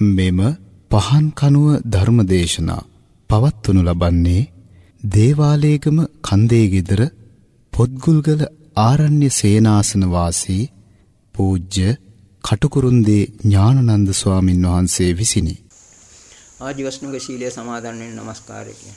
මෙම පහන් කනුව ධර්මදේශනා පවත්වනු ලබන්නේ දේවාලේගම කන්දේ ගෙදර පොත්ගුල්ගල ආරණ්‍ය සේනාසන වාසී පූජ්‍ය කටුකුරුන්දී ඥානනන්ද ස්වාමින් වහන්සේ විසිනි. ආජීවස්නුක ශීලය සමාදන් වෙන নমස්කාරය කියන.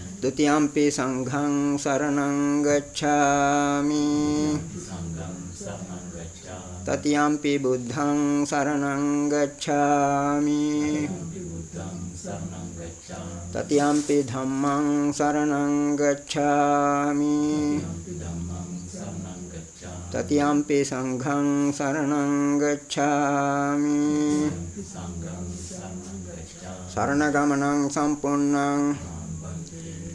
තතියම්පි බුද්ධං සරණං ගච්ඡාමි තතියම්පි ධම්මං සරණං ගච්ඡාමි තතියම්පි සංඝං සරණං ගච්ඡාමි සරණ ගමනං සම්පූර්ණං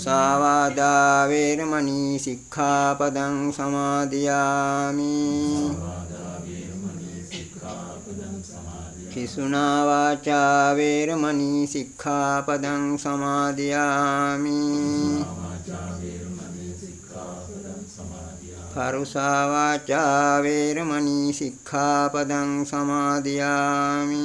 මුසාවාදා වේරමණී සික්ඛාපදං සමාදියාමි. කිසුනා වාචා වේරමණී සික්ඛාපදං සමාදියාමි. පරුසා වාචා වේරමණී සික්ඛාපදං සමාදියාමි.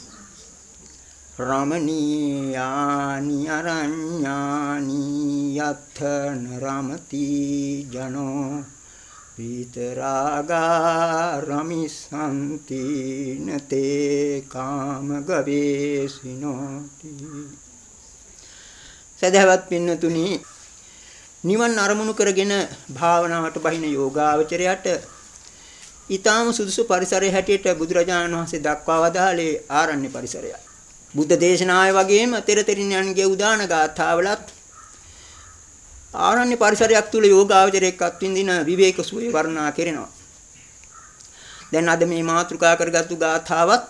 රමණීයානි අරඤ්ඤානි යත්තන රමති ජනෝ පීතරාගා රමිසන්ති නතේ කාම ගවේසිනෝති සදහවත් පින්නතුනි නිවන් අරමුණු කරගෙන භාවනාවට බහින යෝගාවචරයට ඊටාම සුදුසු පරිසරය හැටියට බුදුරජාණන් වහන්සේ දක්වා වදාළේ ආරණ්‍ය පරිසරයයි. බුද්ධ දේශනාවේ වගේම තෙරතෙරින්යන්ගේ උදාන ගාථාවලත් ආරණ්‍ය පරිසරයක් තුල යෝගාවචරයක් අත්විඳින විවේක සුවේ වර්ණනා කරනවා. දැන් අද මේ මාතෘකා කරගත්තු ගාථාවත්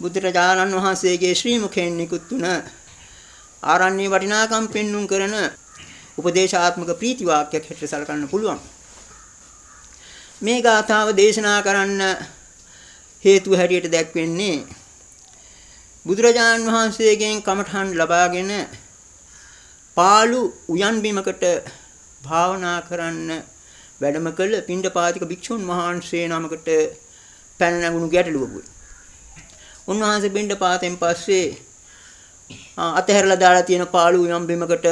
බුදුරජාණන් වහන්සේගේ ශ්‍රී මුඛයෙන් නිකුත් වුණ ආරණ්‍ය වටිනාකම් පෙන්눔 කරන උපදේශාත්මක ප්‍රීති වාක්‍යයක් හැටියට සලකන්න පුළුවන්. මේ ගාථාව දේශනා කරන්න හේතුව හැටියට දැක්වෙන්නේ බුදුරජාන් වහන්සේගෙන් කමඨහන් ලබාගෙන පාළු උයන් බිමකට භාවනා කරන්න වැඩම කළ පිණ්ඩපාතික භික්ෂුන් වහන්සේ නමකට පැන නැගුණු ගැටලුවකුයි. උන්වහන්සේ පිණ්ඩපාතෙන් පස්සේ අතහැරලා දාලා තියෙන පාළු උයන් බිමකට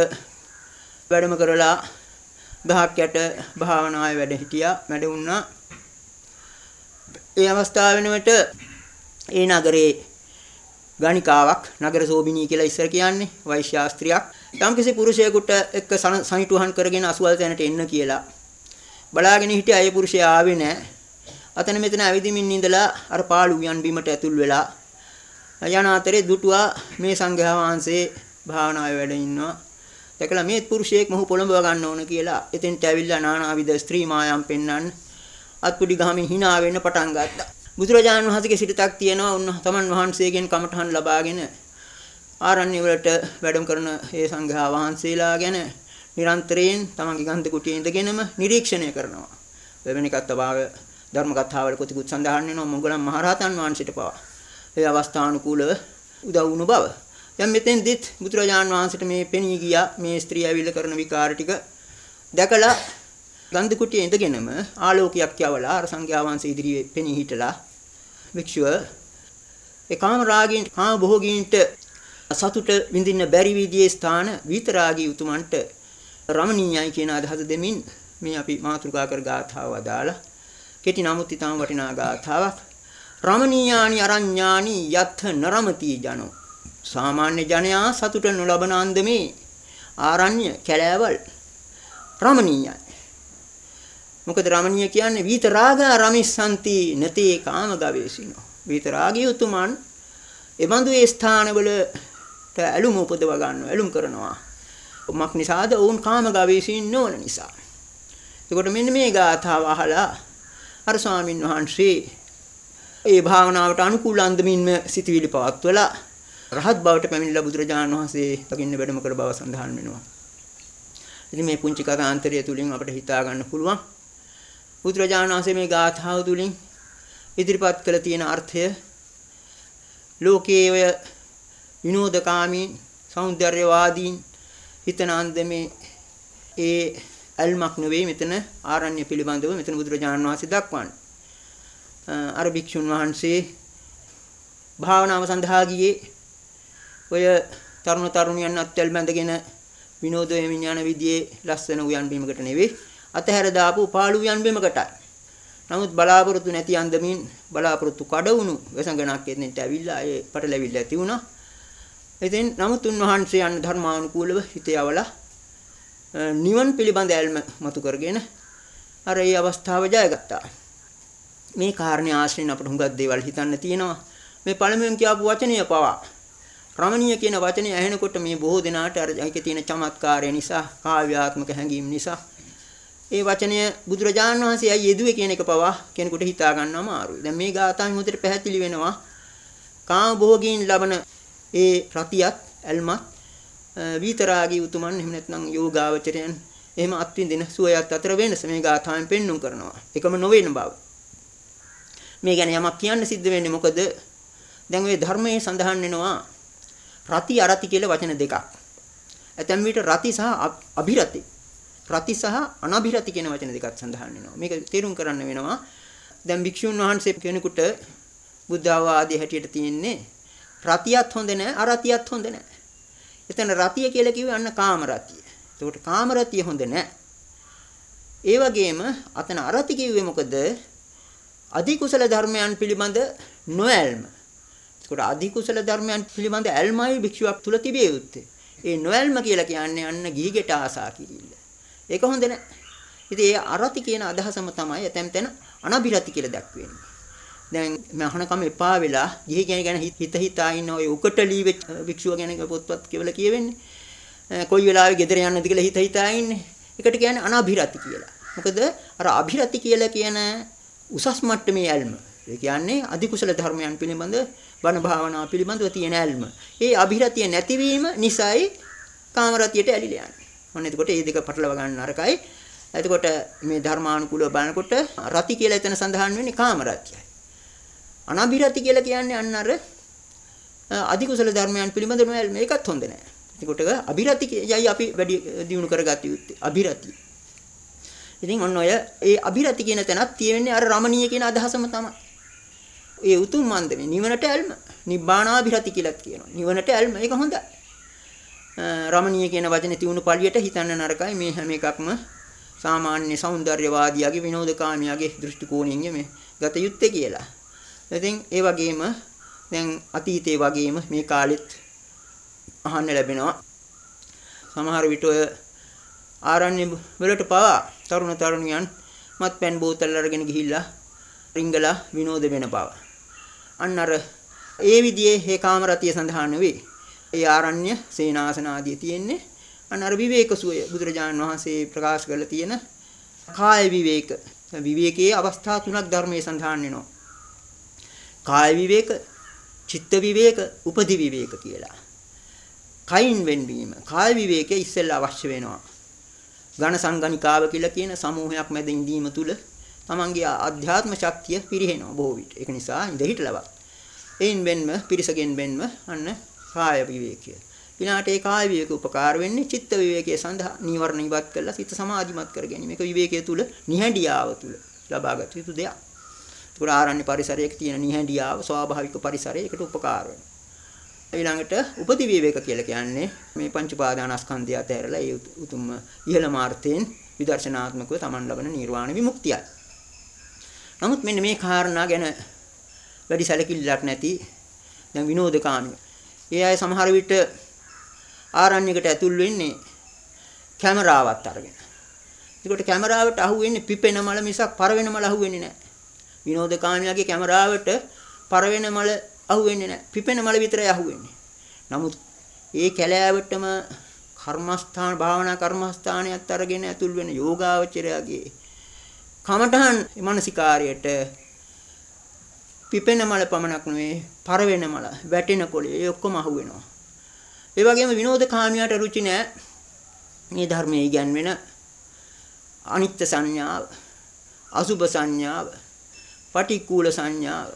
වැඩම කරලා ගහක් යට භාවනාවේ වැඩ හිටියා වැඩ වුණා. ඒ අවස්ථාව වෙනුවට ඒ නගරේ ගණිකාවක් නගර සෝබිනී කියලා ඉස්සර කියන්නේ වෛශ්‍යාස්ත්‍රියක් යම්කිසි පුරුෂයෙකුට එක්ක සනිටුහන් කරගෙන අසුවල් තැනට එන්න කියලා බලාගෙන හිටිය අය පුරුෂයා ආවේ නැහැ. අතන මෙතන ඇවිදිමින් ඉඳලා අර පාළු යන් බිමට ඇතුල් වෙලා යන අතරේ දුටුවා මේ සංඝයා වහන්සේ භාවනාවේ වැඩ ඉන්නවා. දැකලා මේ පුරුෂයෙක් මොහු පොළඹව ගන්න ඕන කියලා එතෙන්ට ඇවිල්ලා නානාවිද ස්ත්‍රී මායම් පෙන්වන්න අත්පුඩි ගහමින් hina වෙන්න පටන් ගත්තා. බුදුරජාණන් වහන්සේගේ සිටතක් තියෙනවා උන් තමන් වහන්සේගෙන් කමඨහන් ලබාගෙන ආරණ්‍ය වලට වැඩම කරන ඒ සංඝයා වහන්සේලා ගැන නිරන්තරයෙන් තමන්ගේ ගන්ධ කුටියේ ඉඳගෙනම නිරීක්ෂණය කරනවා. වෙන එකක් තබාව ධර්ම කතාවල කොතිකුත් සඳහන් වෙනවා මොගලන් මහරහතන් වහන්සේට පවා. ඒ අවස්ථානුකූලව උදව් වුණු බව. දැන් මෙතෙන්දිත් බුදුරජාණන් වහන්සේට මේ පෙනී ගියා මේ ස්ත්‍රිය ඇවිල්ලා කරන විකාර ටික දැකලා ගන්ධ කුටියේ ඉඳගෙනම ආලෝකයක් යවලා අර සංඝයා වහන්සේ ඉදිරියේ පෙනී හිටලා වික්ෂුව ඒ කාම රාගීන් කාම භෝගීන්ට සතුට විඳින්න බැරි විදියේ ස්ථාන විතරාගී උතුමන්ට රමණීයයි කියන අදහස දෙමින් මේ අපි මාතෘකා කර ගාථාව අදාලා කෙටි නමුත් ඊටම වටිනා ගාථාවක්. රමණීයානි අරඤ්ඤානි යත්ථ නරමති ජනෝ. සාමාන්‍ය ජනයා සතුට නොලබන අන්දමේ ආරණ්‍ය කැලෑවල් රමණීයයි. මොකද රමණීය කියන්නේ විතරාගා රමිස්සanti නතේ කාම ගවේෂිනෝ. විතරාගී උතුමන් එබඳු ඒ ස්ථානවලට ඇලුම උපදව ගන්නවා ඇලුම් කරනවා. මක් නිසාද වුන් කාම ගවේෂින් නොවන නිසා. එතකොට මෙන්න මේ ගාථාව අහලා අර ස්වාමින් වහන්සේ ඒ භාවනාවට අනුකූල අන්දමින්ම සිතවිලි පවත්වලා රහත් බවට පැමිණිලා බුදුරජාණන් වහන්සේ දකින්න වැඩම කළ බව සඳහන් වෙනවා. ඉතින් මේ පුංචි කථාන්තරය තුලින් අපිට හිතා ගන්න පුළුවන් බුදුරජාණන් වහන්සේ මේ ගාථාව තුලින් ඉදිරිපත් කළ තියෙන අර්ථය ලෝකයේ ඔය විනෝදකාමීන් సౌందర్యවාදීන් හිතන අන්දමේ ඒ අල්මක් නෙවෙයි මෙතන ආරණ්‍ය පිළිබඳව මෙතන බුදුරජාණන් වහන්සේ දක්වන්නේ. අර භික්ෂුන් වහන්සේ භාවනාව සඳහා ගියේ ඔය තරුණ තරුණියන් අත්වල බැඳගෙන විනෝද වෙමින් යන විදිහේ ලස්සන උයන් බීමකට නෙවෙයි. අතහැර දාපු පාළු උයන් බීමකටයි. නමුත් බලාපොරොත්තු නැති අන්දමින් බලාපොරොත්තු කඩවුණු වෙසඟනක් එන්නට ඇවිල්ලා ඒ පටලැවිල්ල ඇති වුණා. ඉතින් නමුත් උන්වහන්සේ යන ධර්මානුකූලව හිත යවලා නිවන් පිළිබඳ ඇල්ම මතු කරගෙන අර ඒ අවස්ථාව ජයගත්තා. මේ කාරණේ ආශ්‍රයෙන් අපට හුඟක් දේවල් හිතන්න තියෙනවා. මේ පළමුවෙන් කියපු වචනය පවා රමණීය කියන වචනේ ඇහෙනකොට මේ බොහෝ දෙනාට අර ඒකේ තියෙන චමත්කාරය නිසා කාව්‍යාත්මක හැඟීම් නිසා ඒ වචනය බුදුරජාණන් වහන්සේ අය යෙදුවේ කියන එක පවා කෙනෙකුට හිතා ගන්න අමාරුයි. දැන් මේ ගාථාන් උදේට පැහැදිලි වෙනවා කාම භෝගීන් ලබන ඒ රතියත් ඇල්මත් විතරාගී උතුමන් එහෙම නැත්නම් යෝගාවචරයන් එහෙම අත්විඳින සුවයත් අතර වෙනස මේ ගාථාන් පෙන්눔 කරනවා. එකම නොවන බව. මේ ගැන යමක් කියන්න සිද්ධ වෙන්නේ මොකද? දැන් ওই ධර්මයේ සඳහන් වෙනවා රති අරති කියලා වචන දෙකක්. ඇතැම් විට රති සහ අභිරති රති සහ අනභිරති කියන වචන දෙකක් සඳහන් වෙනවා. මේක තේරුම් කරන්න වෙනවා. දැන් භික්ෂුන් වහන්සේ කෙනෙකුට බුද්ධ ආවාදී හැටියට තියෙන්නේ රතියත් හොඳ නැහැ අරතියත් හොඳ නැහැ. එතන රතිය කියලා කිව්වේ අන්න කාම රතිය. එතකොට කාම රතිය හොඳ නැහැ. ඒ වගේම අතන අරති කිව්වේ මොකද? අධි කුසල ධර්මයන් පිළිබඳ නොඇල්ම. ඒකට අධි කුසල ධර්මයන් පිළිබඳ ඇල්මයි භික්ෂුවක් තුල තිබිය යුත්තේ. ඒ නොඇල්ම කියලා කියන්නේ අන්න ගිහිගෙට ආසා කිරිල්ල. ඒක හොඳ නැහැ. ඉතින් ඒ අරති කියන අදහසම තමයි ඇතැම් තැන අනබිරති කියලා දක්වන්නේ. දැන් මහානකම එපා වෙලා ගිහි ගැන හිත හිතා ඉන්න ඔය උකටලී වෙච්ච භික්ෂුව ගැන පොත්පත් කියවලා කියවෙන්නේ. කොයි වෙලාවෙ ගෙදර යන්නද කියලා හිත හිතා ඉන්නේ. ඒකට කියන්නේ අනබිරති කියලා. මොකද අර අභිරති කියලා කියන උසස් මට්ටමේ ඇල්ම. ඒ කියන්නේ අධිකුසල ධර්මයන් පිළිබඳ බණ භාවනා පිළිබඳව තියෙන ඇල්ම. ඒ අභිරතිය නැතිවීම නිසායි කාමරතියට ඇලිලා යන්නේ. ඔන්න එතකොට මේ දෙක පටලව ගන්න අරකයි. එතකොට මේ ධර්මානුකූලව බලනකොට රති කියලා එතන සඳහන් වෙන්නේ කාමරතියයි. අනභිරති කියලා කියන්නේ අන්න අර අධිකුසල ධර්මයන් පිළිබඳ නොයල් මේකත් හොඳ නැහැ. ඒකට අභිරති යයි අපි වැඩි දියුණු කරගත යුත්තේ. අභිරති. ඉතින් ඔන්න ඔය ඒ අභිරති කියන තැනත් තියෙන්නේ අර රමණීය කියන අදහසම තමයි. ඒ උතුම් මන්දමේ නිවනට ඇල්ම නිබ්බානාභිරති කියලාත් කියනවා. නිවනට ඇල්ම ඒක හොඳයි. රමණීය කියන වචනේ තියුණු පළියට හිතන්න නරකයි මේ හැම එකක්ම සාමාන්‍ය సౌందర్యවාදියාගේ විනෝදකාමියාගේ දෘෂ්ටි කෝණයෙන් මේ ගත යුත්තේ කියලා. ඉතින් ඒ වගේම දැන් අතීතයේ වගේම මේ කාලෙත් අහන්න ලැබෙනවා සමහර විට ඔය ආරණ්‍ය වලට පවා තරුණ තරුණියන් මත්පැන් බෝතල් අරගෙන ගිහිල්ලා රිංගලා විනෝද වෙන බව. අන්න අර ඒ විදිහේ හේකාම රතිය සඳහන් වේ. ඒ ආරණ්‍ය සේනාසන ආදී තියෙන්නේ. අන්න අර විවේක සුවය බුදුරජාණන් වහන්සේ ප්‍රකාශ කරලා තියෙන කාය විවේක. විවේකයේ අවස්ථා තුනක් ධර්මයේ සඳහන් වෙනවා. කාය විවේක චිත්ත විවේක උපදි විවේක කියලා. කයින් වෙන්වීම. කාය විවේකයේ ඉස්සෙල්ලා අවශ්‍ය වෙනවා. ඝන සංගණිකාව කියලා කියන සමූහයක් මැද ඉඳීම තුල තමන්ගේ අධ්‍යාත්ම ශක්තිය පිරිහෙනවා බොහෝ විට. ඒක නිසා ඉඳ හිටලවත්. එයින් වෙන්ම පිරිසගෙන් වෙන්ම අන්න කාය විවේකය ඊළාට ඒ කාය විවේක උපකාර වෙන්නේ චිත්ත විවේකයේ සඳහා නීවරණ ඉවත් කරලා සිත සමාධිමත් කර ගැනීම. මේක විවේකයේ තුල නිහඬියාව තුල ලබාගත යුතු දෙයක්. ඒකට ආරණ්‍ය පරිසරයක තියෙන නිහඬියාව ස්වාභාවික පරිසරයකට උපකාර වෙනවා. ඊළඟට උපදි විවේක කියලා කියන්නේ මේ පංච පාදානස්කන්ධය අතහැරලා ඒ උතුම් ඉහළ මාර්ථයෙන් විදර්ශනාත්මකව Taman ලබන නිර්වාණ විමුක්තියයි. නමුත් මෙන්න මේ කාරණා ගැන වැඩි සැලකිල්ලක් නැති දැන් විනෝදකාමී. ඒ අය සමහර විට ආරණ්‍යයකට ඇතුල් වෙන්නේ කැමරාවත් අරගෙන. ඒකට කැමරාවට අහු වෙන්නේ පිපෙන මල මිසක් පරවෙන මල අහු වෙන්නේ නැහැ. විනෝදකාමියාගේ කැමරාවට පරවෙන මල අහු වෙන්නේ නැහැ. පිපෙන මල විතරයි අහු වෙන්නේ. නමුත් ඒ කැලෑවටම කර්මස්ථාන භාවනා කර්මස්ථානයත් අරගෙන ඇතුල් වෙන යෝගාවචරයාගේ කමඨහන් මානසිකාරයට පිපෙන මල පමණක් නෙවෙයි පරවෙන මල වැටෙන කොළේ ඒ ඔක්කොම අහු වෙනවා. ඒ වගේම විනෝදකාමියාට රුචි නැහැ. මේ ධර්මයේ ඉගැන්වෙන අනිත්‍ය සංඥාව, අසුභ සංඥාව, පටික්කුල සංඥාව.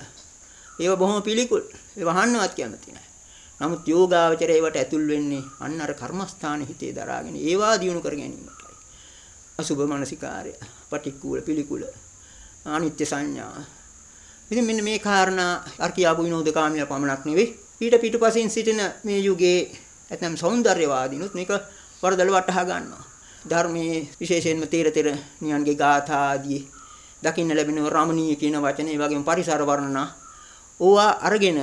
ඒව බොහොම පිළිකුල්. ඒව අහන්නවත් කැමති නැහැ. නමුත් යෝගාවචරය ඒවට ඇතුල් වෙන්නේ අන්න අර කර්මස්ථාන හිතේ දරාගෙන ඒවා දියුණු කර ගැනීමටයි. අසුභ මානසිකාරය, පටික්කුල පිළිකුල, අනිත්‍ය සංඥා. ඉතින් මෙන්න මේ කාරණා අර කියාපු විනෝදකාමීලා පමණක් නෙවෙයි ඊට පිටුපසින් සිටින මේ යුගයේ ඇතනම් సౌందర్యවාදීනුත් මේක වරදල වටහා ගන්නවා. ධර්මයේ විශේෂයෙන්ම තීර තීර නියන්ගේ ගාථා ආදී දකින්න ලැබෙන රමණීය කියන වචනේ වගේම පරිසර වර්ණනා ඕවා අරගෙන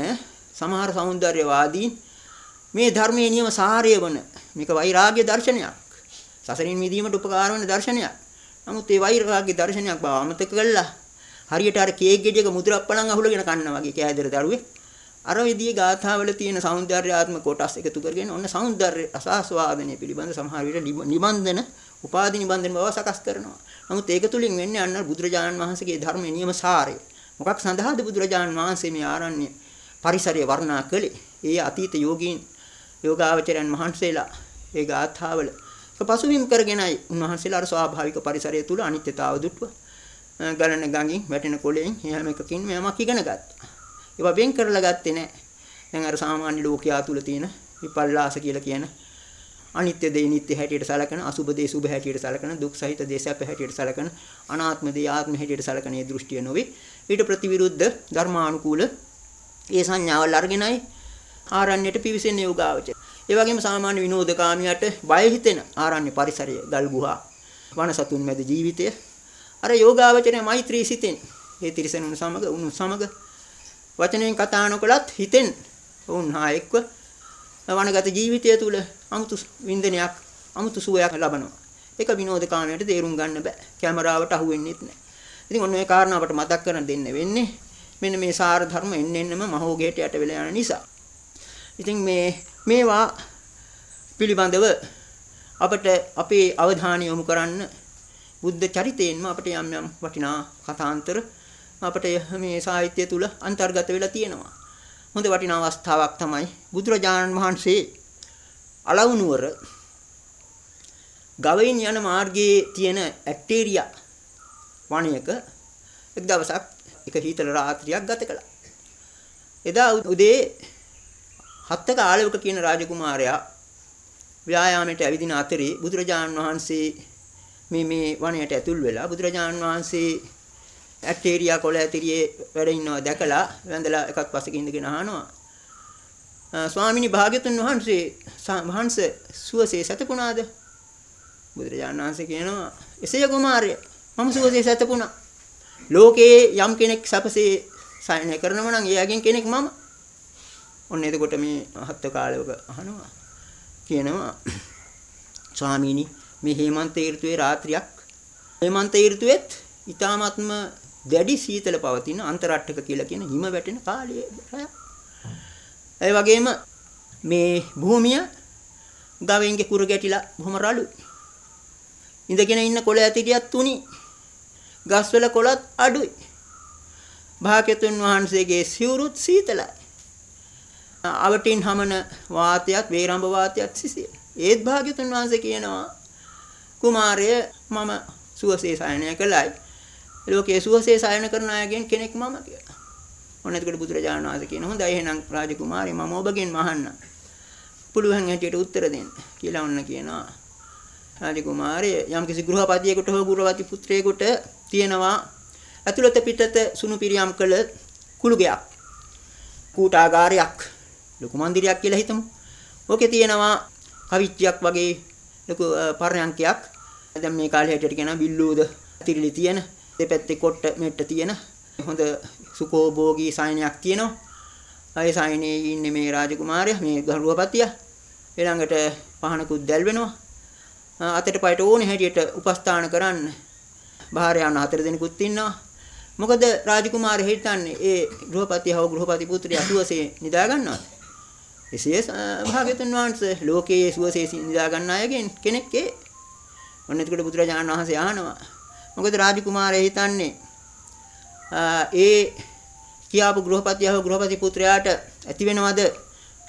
සමහර సౌందర్యවාදීන් මේ ධර්මයේ නියම සාරය වන මේක වෛරාග්‍ය දර්ශනයක්. සසරින් මිදීමට උපකාර වන දර්ශනයක්. නමුත් ඒ වෛරාග්‍ය දර්ශනයක් බව අමතක කළා හරියට අර කේක් ගෙඩියක මුදුරක් පලන් අහුලගෙන කන්න වගේ කෑදර දරුවේ අර විදිහේ ගාථාවල තියෙන సౌందర్యාත්මක කොටස් එකතු කරගෙන ඔන්න సౌందర్య රසාස්වාදනය පිළිබඳ සමහර විට නිබන්ධන උපාදි නිබන්ධන බව සකස් කරනවා. නමුත් ඒක තුලින් වෙන්නේ අන්න බුදුරජාණන් වහන්සේගේ ධර්මයේ නියම සාරය. මොකක් සඳහාද බුදුරජාණන් වහන්සේ මේ ආරණ්‍ය පරිසරය වර්ණනා කළේ? ඒ අතීත යෝගීන් යෝගාවචරයන් වහන්සේලා ඒ ගාථාවල පසුබිම් කරගෙනයි උන්වහන්සේලා අර ස්වාභාවික පරිසරය තුල අනිත්‍යතාව දුටුවා. ගලන ගඟින් වැටෙන කොළයෙන් එහෙම එකකින් මෙයමක් ඉගෙන ගත්තා. ඒවා වෙන් කරලා ගත්තේ නැහැ. දැන් අර සාමාන්‍ය ලෝකයා තුල තියෙන විපල්ලාස කියලා කියන අනිත්‍ය දේ නිට්ටය හැටියට සලකන අසුබ දේ සුබ හැටියට සලකන දුක් සහිත දේ සැප හැටියට සලකන අනාත්ම දේ ආත්ම හැටියට සලකන මේ දෘෂ්ටිය නොවේ ඊට ප්‍රතිවිරුද්ධ ධර්මානුකූල ඒ සංඥාවල් අරගෙනයි ආරණ්‍යයට පිවිසෙන යෝගාවචර. ඒ වගේම සාමාන්‍ය විනෝදකාමියට බය හිතෙන ආරණ්‍ය පරිසරය, ගල් ගුහා, වනසතුන් මැද ජීවිතය අර යෝගාවචරයේ මෛත්‍රී සිතෙන් ඒ තිරසනුන් සමග උණු සමග වචනයෙන් කතා නොකලත් හිතෙන් වුන් හා එක්ව වනගත ජීවිතය තුළ අමුතු වින්දනයක් අමුතු සුවයක් ලබනවා. ඒක විනෝදකාමයට තේරුම් ගන්න බෑ. කැමරාවට අහු වෙන්නෙත් නෑ. ඉතින් ඔන්න ඔය කාරණා අපට මතක් කරන් දෙන්න වෙන්නේ මෙන්න මේ සාර ධර්ම එන්න එන්නම මහෝගයට යට වෙලා යන නිසා. ඉතින් මේ මේවා පිළිබඳව අපට අපේ අවධානය යොමු කරන්න බුද්ධ චරිතයෙන්ම අපට යම් යම් වටිනා කතාන්තර අපට මේ සාහිත්‍ය තුල අන්තර්ගත වෙලා තියෙනවා. හොඳ වටිනා අවස්ථාවක් තමයි බුදුරජාණන් වහන්සේ අලවුනුවර ගවයින් යන මාර්ගයේ තියෙන ඇක්ටේරියා වණයක එක් දවසක් එක හීතල රාත්‍රියක් ගත කළා. එදා උදේ හත්තක ආලවක කියන රාජකුමාරයා ව්‍යායාමයට ඇවිදින අතරේ බුදුරජාන් වහන්සේ මේ මේ වනයට ඇතුල් වෙලා බුදුරජාන් වහන්සේ ඇටේරියා කොළ ඇතිරියේ වැඩ ඉන්නවා දැකලා වැඳලා එකක් පස්සක ඉඳගෙන අහනවා. ස්වාමිනී භාග්‍යතුන් වහන්සේ වහන්සේ සුවසේ සතපුණාද? බුදුරජාණන් වහන්සේ කියනවා එසේය කුමාරය මම සුවසේ සතපුණා. ලෝකේ යම් කෙනෙක් සපසේ සයනය කරනවා නම් එයාගෙන් කෙනෙක් මම. ඔන්න එතකොට මේ හත්ත කාලයක අහනවා කියනවා ස්වාමීනි මේ හේමන්ත ඍතුවේ රාත්‍රියක් හේමන්ත ඍතුවේත් ඊ타ත්ම දැඩි සීතල පවතින අන්තරට්ටක කියලා කියන හිම වැටෙන කාලය ඒ වගේම මේ භූමිය ගවෙන්ගේ කුර ගැටිලා බොහොම රළුයි. ඉඳගෙන ඉන්න කොළ ඇතිටියක් තුනි. ගස්වල කොළත් අඩුයි. භාග්‍යතුන් වහන්සේගේ සිවුරුත් සීතලයි. අවටින් හමන වාතයත් වේරම්බ වාතයත් සිසිය. ඒත් භාග්‍යතුන් වහන්සේ කියනවා කුමාරය මම සුවසේ සයනය කළයි. ලෝකයේ සුවසේ සයන කරන අයගෙන් කෙනෙක් මම කියලා. ඔන්න එතකොට බුදුරජාණන් වහන්සේ කියන හොඳයි එහෙනම් රාජකුමාරී මම ඔබගෙන් මහන්න. පුළුවන් හැටියට උත්තර දෙන්න කියලා ඔන්න කියනවා. රාජකුමාරී යම්කිසි ගෘහපතියෙකුට හෝ ගෘහපති පුත්‍රයෙකුට තියෙනවා ඇතුළත පිටත සුණු පිරියම් කළ කුළුගයක්. කූටාගාරයක් ලොකු මන්දිරයක් කියලා හිතමු. ඕකේ තියෙනවා කවිච්චියක් වගේ ලොකු පර්යංකයක්. දැන් මේ කාලේ හැටියට කියනවා බිල්ලූද තිරිලි තියෙන දෙපැත්තේ කොට්ට මෙට්ට තියෙන හොඳ සුකෝභෝගී සායනයක් තියෙනවා. අය සායනයේ ඉන්නේ මේ රාජකුමාරයා මේ ගරුවපතියා. ඊළඟට පහනකුත් දැල් වෙනවා. අතට පයට ඕනේ හැටියට උපස්ථාන කරන්න භාර්යාවන් හතර දෙනෙකුත් ඉන්නවා. මොකද රාජකුමාරයා හිතන්නේ ඒ ගෘහපතියව ගෘහපති පුත්‍රයා සුවසේ නිදා ගන්නවාද? එසේ භාග්‍යතුන් වහන්සේ ලෝකයේ සුවසේ නිදා ගන්න අයගෙන් කෙනෙක් ඒ. ඔන්න එතකොට බුදුරජාණන් වහන්සේ අහනවා. මොකද රාජකුමාරයා හිතන්නේ ඒ කියාපු ගෘහපතියව ගෘහපති පුත්‍රයාට ඇති වෙනවද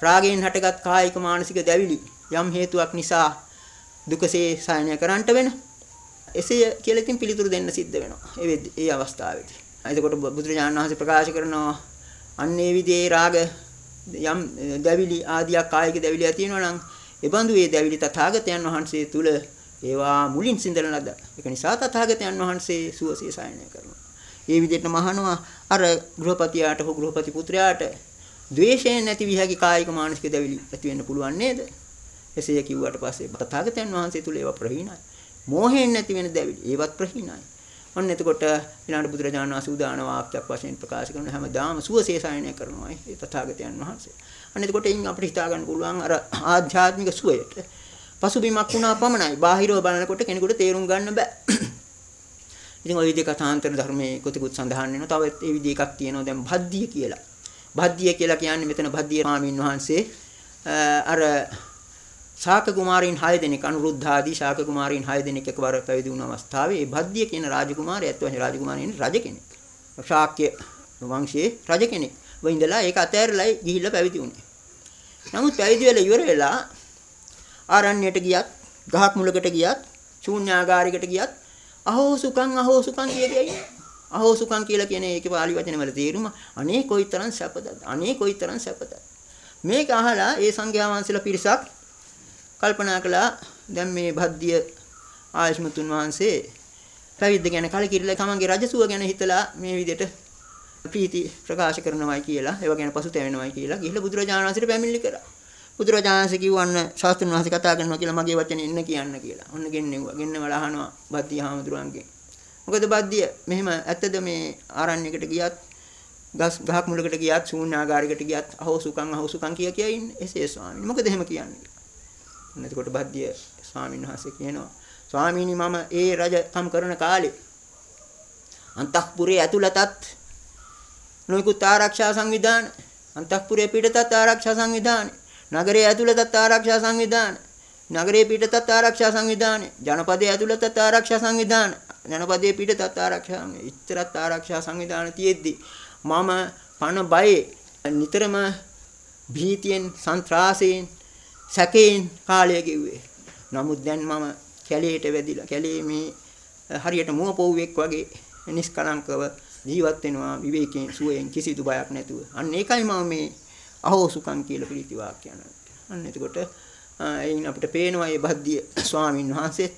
රාගයෙන් හටගත් කායික මානසික දැවිලි යම් හේතුවක් නිසා දුකසේ සායනය කරන්නට වෙන එසේ කියලා ඉතින් පිළිතුරු දෙන්න සිද්ධ වෙනවා ඒ ඒ අවස්ථාවේදී. එතකොට බුදුරජාණන් වහන්සේ ප්‍රකාශ කරනවා අන්නේ විදිහේ රාග යම් දැවිලි ආදියක් කායික දැවිලි තියෙනවා නම් එබඳු ඒ දැවිලි තථාගතයන් වහන්සේ තුල ඒවා මුලින් සිඳන ලද. ඒක නිසා තථාගතයන් වහන්සේ සුවසේ සායනය කරනවා. ඒ විදිහට මහනවා අර ගෘහපතියාට හෝ ගෘහපති පුත්‍රයාට ද්වේෂයෙන් නැති විහාගේ කායික මානසික දැවිලි ඇති වෙන්න පුළුවන් නේද? එසේ කිව්වට පස්සේ තථාගතයන් වහන්සේ තුල ඒවා ප්‍රහීනයි. මෝහයෙන් නැති වෙන දැවිලි ඒවත් ප්‍රහීනයි. ඔන්න එතකොට ඊළඟට බුදුරජාණන් වහන්සේ උදාන වාක්‍යයක් වශයෙන් ප්‍රකාශ කරන හැමදාම සුවසේ සායනය කරනවා ඒ තථාගතයන් වහන්සේ. අන්න එතකොට එයින් අපිට හිතා ගන්න පුළුවන් අර ආධ්‍යාත්මික සුවයට පසුබිමක් වුණා පමණයි. බාහිරව බලනකොට කෙනෙකුට තේරුම් ගන්න බෑ. ඉතින් ওই විදිහ කථාන්තර ධර්මයේ කොතිකුත් සඳහන් වෙනවා. තව ඒ විදිහ එකක් තියෙනවා දැන් භද්දිය කියලා. භද්දිය කියලා කියන්නේ මෙතන භද්දිය ස්වාමීන් වහන්සේ අර ශාක කුමාරීන් 6 දෙනෙක් අනුරුද්ධ ආදී ශාක කුමාරීන් 6 දෙනෙක් එකවර පැවිදි වුණ අවස්ථාවේ ඒ භද්දිය කියන රාජකුමාරයා ඇත්ත වශයෙන්ම රාජකුමාරයන් රජ කෙනෙක්. ශාක්‍ය වංශයේ රජ කෙනෙක්. වෙන්දලා ඒක අතෑරලා ගිහිල්ලා පැවිදි වුණේ. නමුත් පැවිදි වෙලා ඉවර වෙලා ආරණ්‍යයට ගියත්, ගහක් මුලකට ගියත්, ශූන්‍යාගාරයකට ගියත් අහෝ සුඛං අහෝ සුඛං කිය කියයි. අහෝ සුඛං කියලා කියන්නේ ඒකේ පාලි වචන වල තේරුම අනේ කොයිතරම් සැපද? අනේ කොයිතරම් සැපද? මේක අහලා ඒ සංඝයා වහන්සේලා පිරිසක් කල්පනා කළා දැන් මේ භද්දිය ආයෂ්මතුන් වහන්සේ පැවිද්ද ගැන කලකිරිලා තමන්ගේ රජසුව ගැන හිතලා මේ විදිහට ප්‍රීති ප්‍රකාශ කරනවායි කියලා ඒව ගැන පසුතැවෙනවායි කියලා ගිහිල්ලා බුදුරජාණන් වහන්සේට පැමිණිලි කරා. බුදුරජාණන් වහන්සේ කිව්වන්න ශාස්ත්‍රඥ වහන්සේ කතා කරනවා කියලා මගේ වචනේ ඉන්න කියන්න කියලා. ඔන්න ගෙන්නෙව්වා. ගෙන්නවලා අහනවා බද්දිය හාමුදුරුවන්ගෙන්. මොකද බද්දිය මෙහෙම ඇත්තද මේ ආරණ්‍යයකට ගියත් ගස් ගහක් මුලකට ගියත් ශූන්‍යාගාරයකට ගියත් අහෝ සුකං අහෝ සුකං කිය කිය ඉන්නේ. එසේ ස්වාමීනි. මොකද එහෙම කියන්නේ? එතකොට බද්දිය ස්වාමීන් වහන්සේ කියනවා ස්වාමීනි මම ඒ රජකම් කරන කාලේ අන්තఃපුරයේ ඇතුළතත් නොයෙකුත් ආරක්ෂා සංවිධාන අන්තఃපුරයේ පිටතත් ආරක්ෂා සංවිධාන නගරයේ ඇතුළතත් ආරක්ෂා සංවිධාන නගරයේ පිටතත් ආරක්ෂා සංවිධාන ජනපදයේ ඇතුළතත් ආරක්ෂා සංවිධාන ජනපදයේ පිටතත් ආරක්ෂා ඉතරත් ආරක්ෂා සංවිධාන තියෙද්දි මම පණ බයේ නිතරම භීතියෙන් සන්ත්‍රාසයෙන් සැකයෙන් කාලය ගෙව්වේ. නමුත් දැන් මම කැලේට වැදිලා කැලේ මේ හරියට මුවපොව්වෙක් වගේ නිස්කලංකව ජීවත් වෙනවා විවේකයෙන් සුවයෙන් කිසිදු බයක් නැතුව. අන්න ඒකයි මම මේ අහෝසුකම් කියලා ප්‍රීති වාක්‍යන. අන්න එතකොට එයින් අපිට පේනවා මේ බද්දිය ස්වාමින් වහන්සේ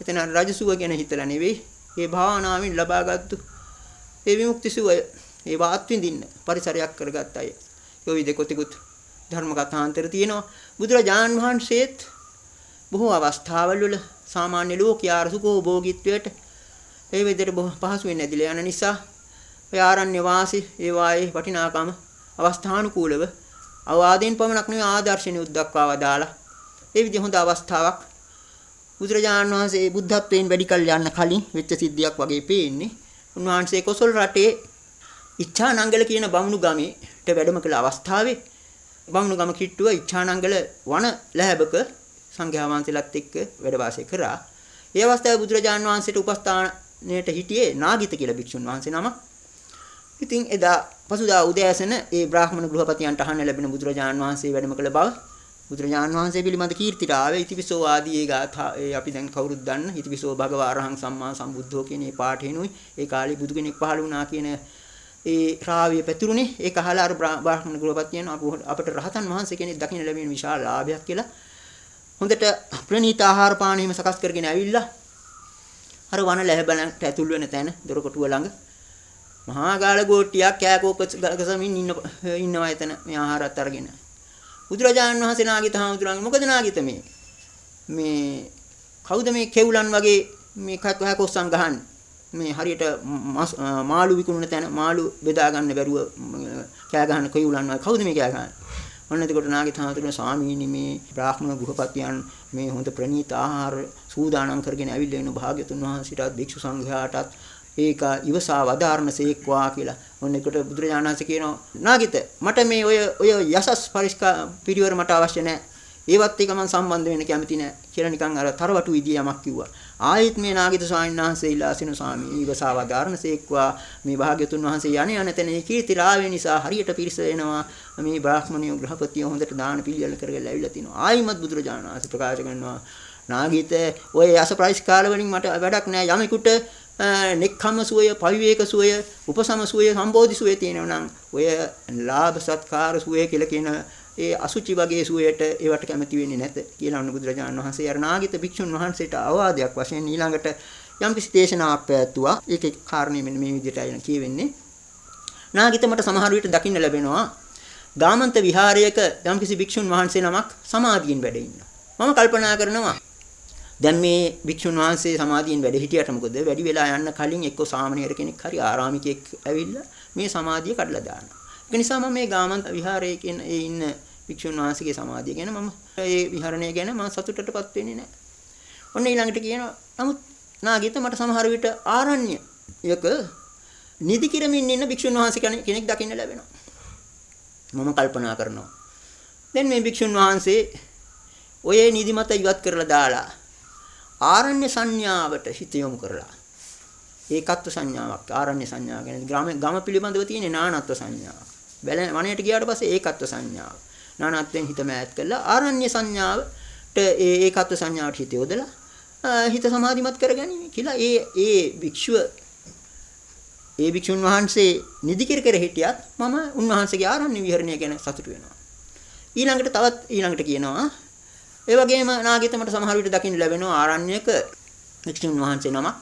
එතන රජසුව ගැන හිතලා නෙවෙයි මේ භාවනාවෙන් ලබාගත්තු ඒ විමුක්ති සුවය ඒ වාත් විඳින්න පරිසරයක් කරගත් අය. යෝවි දෙකොතිකුත් ධර්ම කථාන්තර තියෙනවා. බුදුරජාන් වහන්සේත් බොහෝ අවස්ථාවල වල සාමාන්‍ය ලෝකයා සුඛෝ භෝගීත්වයට ඒ විදිහට පහසුවෙන් ඇදිලා යන නිසා ඒ ආරණ්‍ය වාසී ඒ වායේ වටිනාකම අවස්ථානුකූලව අවවාදයෙන් පමණක් නෙවෙයි ආදර්ශණිය උද්දක්වා වදාලා ඒ විදිහ හොඳ අවස්ථාවක් බුදුරජාණන් වහන්සේ බුද්ධත්වයෙන් වැඩි කල යන්න කලින් වෙච්ච සිද්ධියක් වගේ පේන්නේ උන්වහන්සේ කොසල් රටේ ඉච්ඡානංගල කියන බමුණු ගමේට වැඩම කළ අවස්ථාවේ බමුණු ගම කිට්ටුව ඉච්ඡානංගල වන ලැබක සංඝයා වහන්සේලාත් එක්ක වැඩ වාසය කරා. ඒ අවස්ථාවේ බුදුරජාණන් වහන්සේට උපස්ථානයට හිටියේ නාගිත කියලා භික්ෂුන් වහන්සේ නමක්. ඉතින් එදා පසුදා උදෑසන ඒ බ්‍රාහ්මණ ගෘහපතියන්ට අහන්න ලැබෙන බුදුරජාණන් වහන්සේ වැඩම කළ බව බුදුරජාණන් වහන්සේ පිළිබඳ කීර්තිට ආවේ ඉතිපිසෝ ආදී ඒ ගාථා ඒ අපි දැන් කවුරුත් දන්න ඉතිපිසෝ භගවා අරහං සම්මා සම්බුද්ධෝ කියන ඒ පාඨේනුයි ඒ කාලේ බුදු කෙනෙක් පහළ වුණා කියන ඒ රාවිය පැතුරුනේ ඒක අහලා අර බ්‍රාහ්මණ ගෘහපතියන් අපට රහතන් වහන්සේ කෙනෙක් දකින්න ලැබෙන විශාල ලාභයක් කියලා. හොඳට ප්‍රණීත ආහාර පාන හිම සකස් කරගෙන ඇවිල්ලා අර වන ලැබලන්ට ඇතුල් වෙන තැන දොරකොටුව ළඟ. මහා ගාල ගෝට්ටියක් කෑකෝක ගසමින් ඉන්න ඉන්නවා එතන මේ ආහාරات අරගෙන. බුදුරජාණන් වහන්සේ නාගිත හාමුදුරන්ගේ මොකද නාගිත මේ? මේ කවුද මේ කෙවුලන් වගේ මේ කෑකොස්සන් ගහන්නේ? මේ හරියට මාළු විකුණන තැන මාළු බෙදා ගන්න බැරුව කෑ ගහන කෙවුලන් වගේ කවුද මේ කෑ ගහන්නේ ඔන්න එතකොට නාගිත හාමුදුරනේ ස්වාමීනි මේ බ්‍රාහ්මණ ගෘහපතියන් මේ හොඳ ප්‍රණීත ආහාර සූදානම් කරගෙන ඇවිල්ලා ඉන්න භාග්‍යතුන් වහන්සේටත් භික්ෂු සංඝයාටත් ඒක ඉවසා වදාරණසේක්වා කියලා. ඔන්න එකට බුදුරජාණන් වහන්සේ කියනවා නාගිත මට මේ ඔය ඔය යසස් පරිස්කා පිරිවර මට අවශ්‍ය නැහැ. ඒවත් එක මම සම්බන්ධ වෙන්න කැමති නැහැ කියලා නිකන් අර තරවටු විදිය යමක් කිව්වා. ආයෙත් මේ නාගිත ස්වාමීන් වහන්සේ ඉලාසින ස්වාමී ඉවසා වදාරණසේක්වා මේ භාග්‍යතුන් වහන්සේ යණ යන තැන කීර්ති රාවේ නිසා හරියට පිරිස එනවා. මේ බ්‍රාහ්මණිය ගෘහපතිය හොඳට දාන පිළියෙල කරගෙන ඇවිල්ලා තිනවා. ආයිමත් බුදුරජාණන් වහන්සේ ප්‍රකාශ කරනවා නාගිත ඔය යස ප්‍රයිස්කාල වලින් මට වැඩක් නැහැ යමෙකුට නෙක්ඛම්ම සුවය, පවිවේක සුවය, උපසම සුවය, සම්බෝධි සුවය තියෙනවා නම් ඔය ලාභ සත්කාර සුවය කියලා කියන ඒ අසුචි වගේ සුවයට ඒවට කැමති වෙන්නේ නැත කියලා අනුු බුදුරජාණන් වහන්සේ අර නාගිත භික්ෂුන් වහන්සේට අවවාදයක් වශයෙන් ඊළඟට යම් කිසි දේශනාවක් පැවැත්තුවා. ඒකේ කාරණේ මෙන්න මේ විදිහට අයන කියවෙන්නේ. නාගිත මට සමහර විට දකින්න ලැබෙනවා. ගාමන්ත විහාරයක යම් කිසි භික්ෂුන් වහන්සේ නමක් සමාධියෙන් වැඩ ඉන්නවා. මම කල්පනා කරනවා දැන් මේ භික්ෂුන් වහන්සේ සමාධියෙන් වැඩ හිටියට මොකද වැඩි වෙලා යන්න කලින් එක්ක සාමණේර කෙනෙක් හරි ආරාමිකයෙක් ඇවිල්ලා මේ සමාධිය කඩලා දානවා. ඒක නිසා මම මේ ගාමන්ත විහාරයේ කියන ඒ ඉන්න භික්ෂුන් වහන්සේගේ සමාධිය ගැන මම ඒ විහරණය ගැන මම සතුටටපත් වෙන්නේ නැහැ. ඔන්න ඊළඟට කියනවා නමුත් නාගිත මට සමහර විට ආරණ්‍යයක නිදි කිරමින් ඉන්න භික්ෂුන් වහන්සේ කෙනෙක් දකින්න ලැබෙනවා. මම කල්පනා කරනවා. දැන් මේ භික්ෂුන් වහන්සේ ඔය නිදිමත ඉවත් කරලා දාලා ආරණ්‍ය සංඥාවට හිත යොමු කරලා ඒකත්ව සංඥාවක් ආරණ්‍ය සංඥාව කියන්නේ ග්‍රාම ගම පිළිබඳව තියෙන නානත්ව සංඥාවක්. බැල වනයට ගියාට පස්සේ ඒකත්ව සංඥාව. නානත්වෙන් හිත මෑත් කළා ආරණ්‍ය සංඥාවට ඒ ඒකත්ව සංඥාවට හිත යොදලා හිත සමාධිමත් කරගනිමි කියලා ඒ ඒ භික්ෂුව ඒ භික්ෂුන් වහන්සේ නිදි කර කර හිටියත් මම උන්වහන්සේගේ ආරණ්‍ය විහරණය ගැන සතුටු වෙනවා. ඊළඟට තවත් ඊළඟට කියනවා ඒ වගේම නාගිතමට සමහර විට දකින්න ලැබෙනවා ආරණ්‍යක වික්ෂුන් වහන්සේ නමක්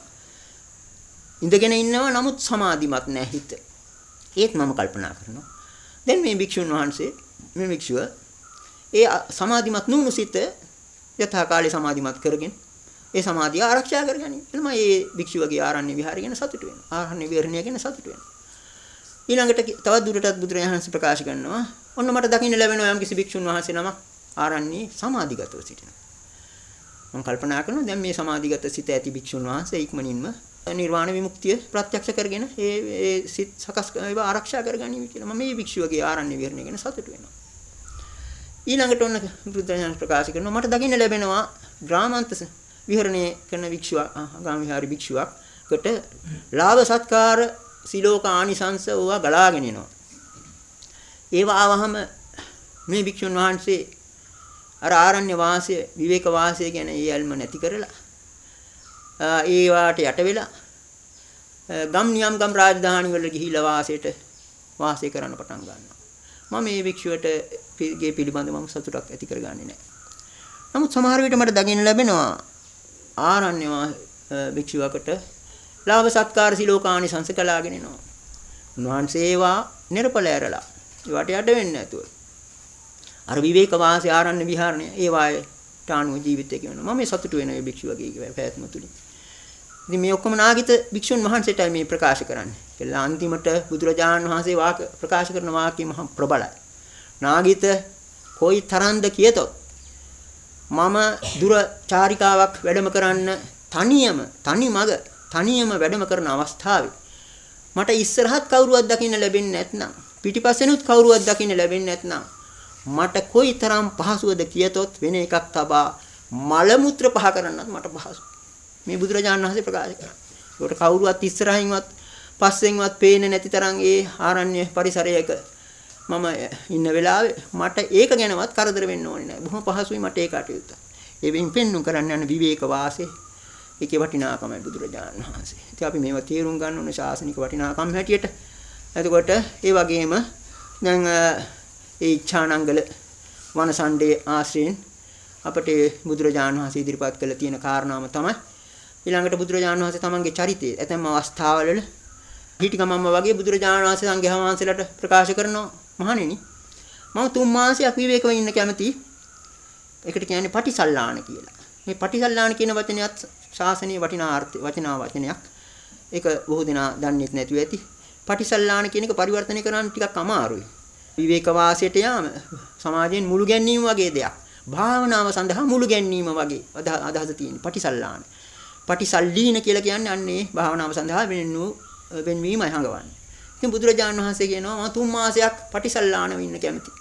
ඉඳගෙන ඉන්නවා නමුත් සමාධිමත් නැහැ හිත. ඒත් මම කල්පනා කරනවා. දැන් මේ භික්ෂුන් වහන්සේ මේ භික්ෂුව ඒ සමාධිමත් නුණු සිත යථා කාලේ සමාධිමත් කරගෙන ඒ සමාධිය ආරක්ෂා කරගනි. එතම මේ භික්ෂුවගේ ආරණ්‍ය විහාරය ගැන සතුටු වෙනවා. ආරණ්‍ය විහරණය ගැන සතුටු වෙනවා. ඊළඟට තවත් දුරටත් බුදුරජාණන් ප්‍රකාශ කරනවා. ඔන්න මට දකින්න ලැබෙනවා යම් කිසි භික්ෂුන් වහන්සේ නමක් ආරණ්‍යයේ සමාධිගතව සිටිනවා. මම කල්පනා කරනවා දැන් මේ සමාධිගත සිත ඇති භික්ෂුන් වහන්සේ ඉක්මනින්ම නිර්වාණ විමුක්තිය ප්‍රත්‍යක්ෂ කරගෙන ඒ ඒ සිත් සකස් ඒවා ආරක්ෂා කරගනිමි කියලා මම මේ භික්ෂුවගේ ආරණ්‍ය විහරණය ගැන සතුටු වෙනවා. ඊළඟට ඔන්න බුදුදහම ප්‍රකාශ කරනවා මට දකින්න ලැබෙනවා ග්‍රාමාන්ත විහරණය කරන භික්ෂුවක් ගාම විහාරි භික්ෂුවක්කට ලාභ සත්කාර සිලෝක ආනිසංස ඕවා ගලාගෙන එනවා. ඒවා ආවහම මේ භික්ෂුන් වහන්සේ අර ආරණ්‍ය වාසය විවේක වාසය ගැන ඒ ඇල්ම නැති කරලා ඒ වාට යට වෙලා ගම් නියම් ගම් රාජධානි වල ගිහිලා වාසයට වාසය කරන්න පටන් ගන්නවා මම මේ භික්ෂුවට ගේ පිළිබඳව මම සතුටක් ඇති කරගන්නේ නැහැ. නමුත් සමහර විට මට දකින්න ලැබෙනවා ආරණ්‍ය භික්ෂුවකට ලාභ සත්කාර සිලෝකානි සංස කලාගෙන එනවා. උන්වහන්සේ ඒවා නිර්පල ඇරලා ඒවට යට වෙන්නේ නැතුව. අර විවේක වාසී ආරණ්‍ය විහරණය ඒවායේ ටාණුව ජීවිතය කියනවා. මම මේ සතුටු වෙන ඒ භික්ෂුවගේ පැවැත්ම තුලින්. ඉතින් මේ ඔක්කොම නාගිත භික්ෂුන් වහන්සේටයි මේ ප්‍රකාශ කරන්නේ. කියලා අන්තිමට බුදුරජාණන් වහන්සේ වාක ප්‍රකාශ කරන වාක්‍ය මහ ප්‍රබලයි. නාගිත කොයි තරම්ද කියතොත් මම දුර චාරිකාවක් වැඩම කරන්න තනියම තනි මග තනියම වැඩම කරන අවස්ථාවේ මට ඉස්සරහත් කවුරුවත් දකින්න ලැබෙන්නේ නැත්නම් පිටිපස්සෙනුත් කවුරුවත් දකින්න ලැබෙන්නේ නැත්නම් මට කොයිතරම් පහසුවද කියතොත් වෙන එකක් තබා මල මුත්‍ර පහ කරන්නත් මට පහසුයි. මේ බුදුරජාණන් වහන්සේ ප්‍රකාශ කරා. ඒකට කවුරුවත් ඉස්සරහින්වත් පස්සෙන්වත් පේන්නේ නැති තරම් ඒ ආරණ්‍ය පරිසරයක මම ඉන්න වෙලාවේ මට ඒක ගැනවත් කරදර වෙන්න ඕනේ නැහැ. බොහොම පහසුයි මට ඒ කටයුත්ත. ඒවෙන් පෙන්눔 කරන්න යන විවේක වාසේ ඒකේ වටිනාකමයි බුදුරජාණන් වහන්සේ. ඉතින් අපි මේවා තේරුම් ගන්න ඕනේ ශාසනික වටිනාකම් හැටියට. එතකොට ඒ වගේම දැන් ඒ ඊච්ඡානංගල වනසණ්ඩේ ආශ්‍රයෙන් අපට බුදුරජාණන් වහන්සේ ඉදිරිපත් කළ තියෙන කාරණාව තමයි ඊළඟට බුදුරජාණන් වහන්සේ තමන්ගේ චරිතය ඇතැම් අවස්ථාවල හිටිකමම්ම වගේ බුදුරජාණන් වහන්සේ සංඝයා වහන්සේලාට ප්‍රකාශ කරනවා මහණෙනි මම තුන් මාසයක් විවේකව ඉන්න කැමති. ඒකට කියන්නේ පටිසල්ලාණ කියලා. මේ පටිසල්ලාණ කියන වචනයත් ශාසනීය වටිනා අර්ථ වචනා වචනයක්. ඒක බොහෝ දෙනා දන්නේ නැතුව ඇති. පටිසල්ලාණ කියන එක පරිවර්තනය කරන්න ටිකක් අමාරුයි. විවේක වාසයට යාම සමාජයෙන් මුළු ගැනීම වගේ දෙයක්. භාවනාව සඳහා මුළු ගැනීම වගේ අදහස තියෙන පටිසල්ලාණ. පටිසල්ලීන කියලා කියන්නේ අන්නේ භාවනාව සඳහා වෙන්නු වෙන්වීමයි හඟවන්නේ. ඉතින් බුදුරජාණන් වහන්සේ කියනවා මම තුන් මාසයක් පටිසල්ලාණව ඉන්න කැමති.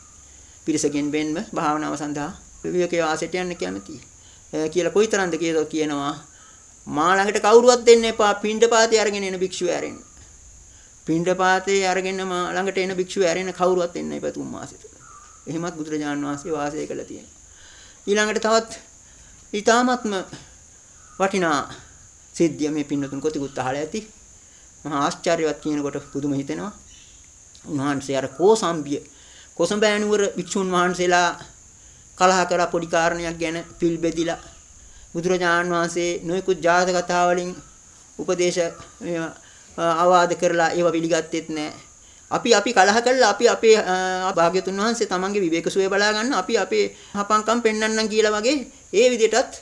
පිරිසකින් වෙන්ව භාවනාව සඳහා විවේකයේ වාසයට යන්න කැමති. කියලා කොයිතරම්ද කියනවා කියනවා මා ළඟට කවුරුවත් දෙන්න එපා පින්ඩපාතේ අරගෙන එන භික්ෂුව ඇරෙන්න. පින්ඩපාතේ අරගෙන මා ළඟට එන භික්ෂුව ඇරෙන්න කවුරුවත් එන්න එපා තුන් මාසෙට. එහෙමත් බුදුරජාණන් වහන්සේ වාසය කළා තියෙනවා. ඊළඟට තවත් ඊ타මත්ම වටිනා සිද්ධිය මේ පින්නතුන් කොතිකුත් අහලා ඇති. මහා ආශ්චර්යවත් කියනකොට පුදුම හිතෙනවා. උන්වහන්සේ අර කෝසම්බිය කොසඹෑනුවර වික්ෂුන් වහන්සේලා කලහ කරලා පොඩි කාරණයක් ගැන පිල් බෙදිලා බුදුරජාණන් වහන්සේ නොයෙකුත් ජාතක කතා වලින් උපදේශ ආවාද කරලා ඒව පිළිගත්තෙත් නැහැ. අපි අපි කලහ කළා අපි අපේ භාග්‍යතුන් වහන්සේ තමන්ගේ විවේක සුවය බලා ගන්න අපි අපේ හපංකම් පෙන්වන්නම් කියලා වගේ ඒ විදිහටත්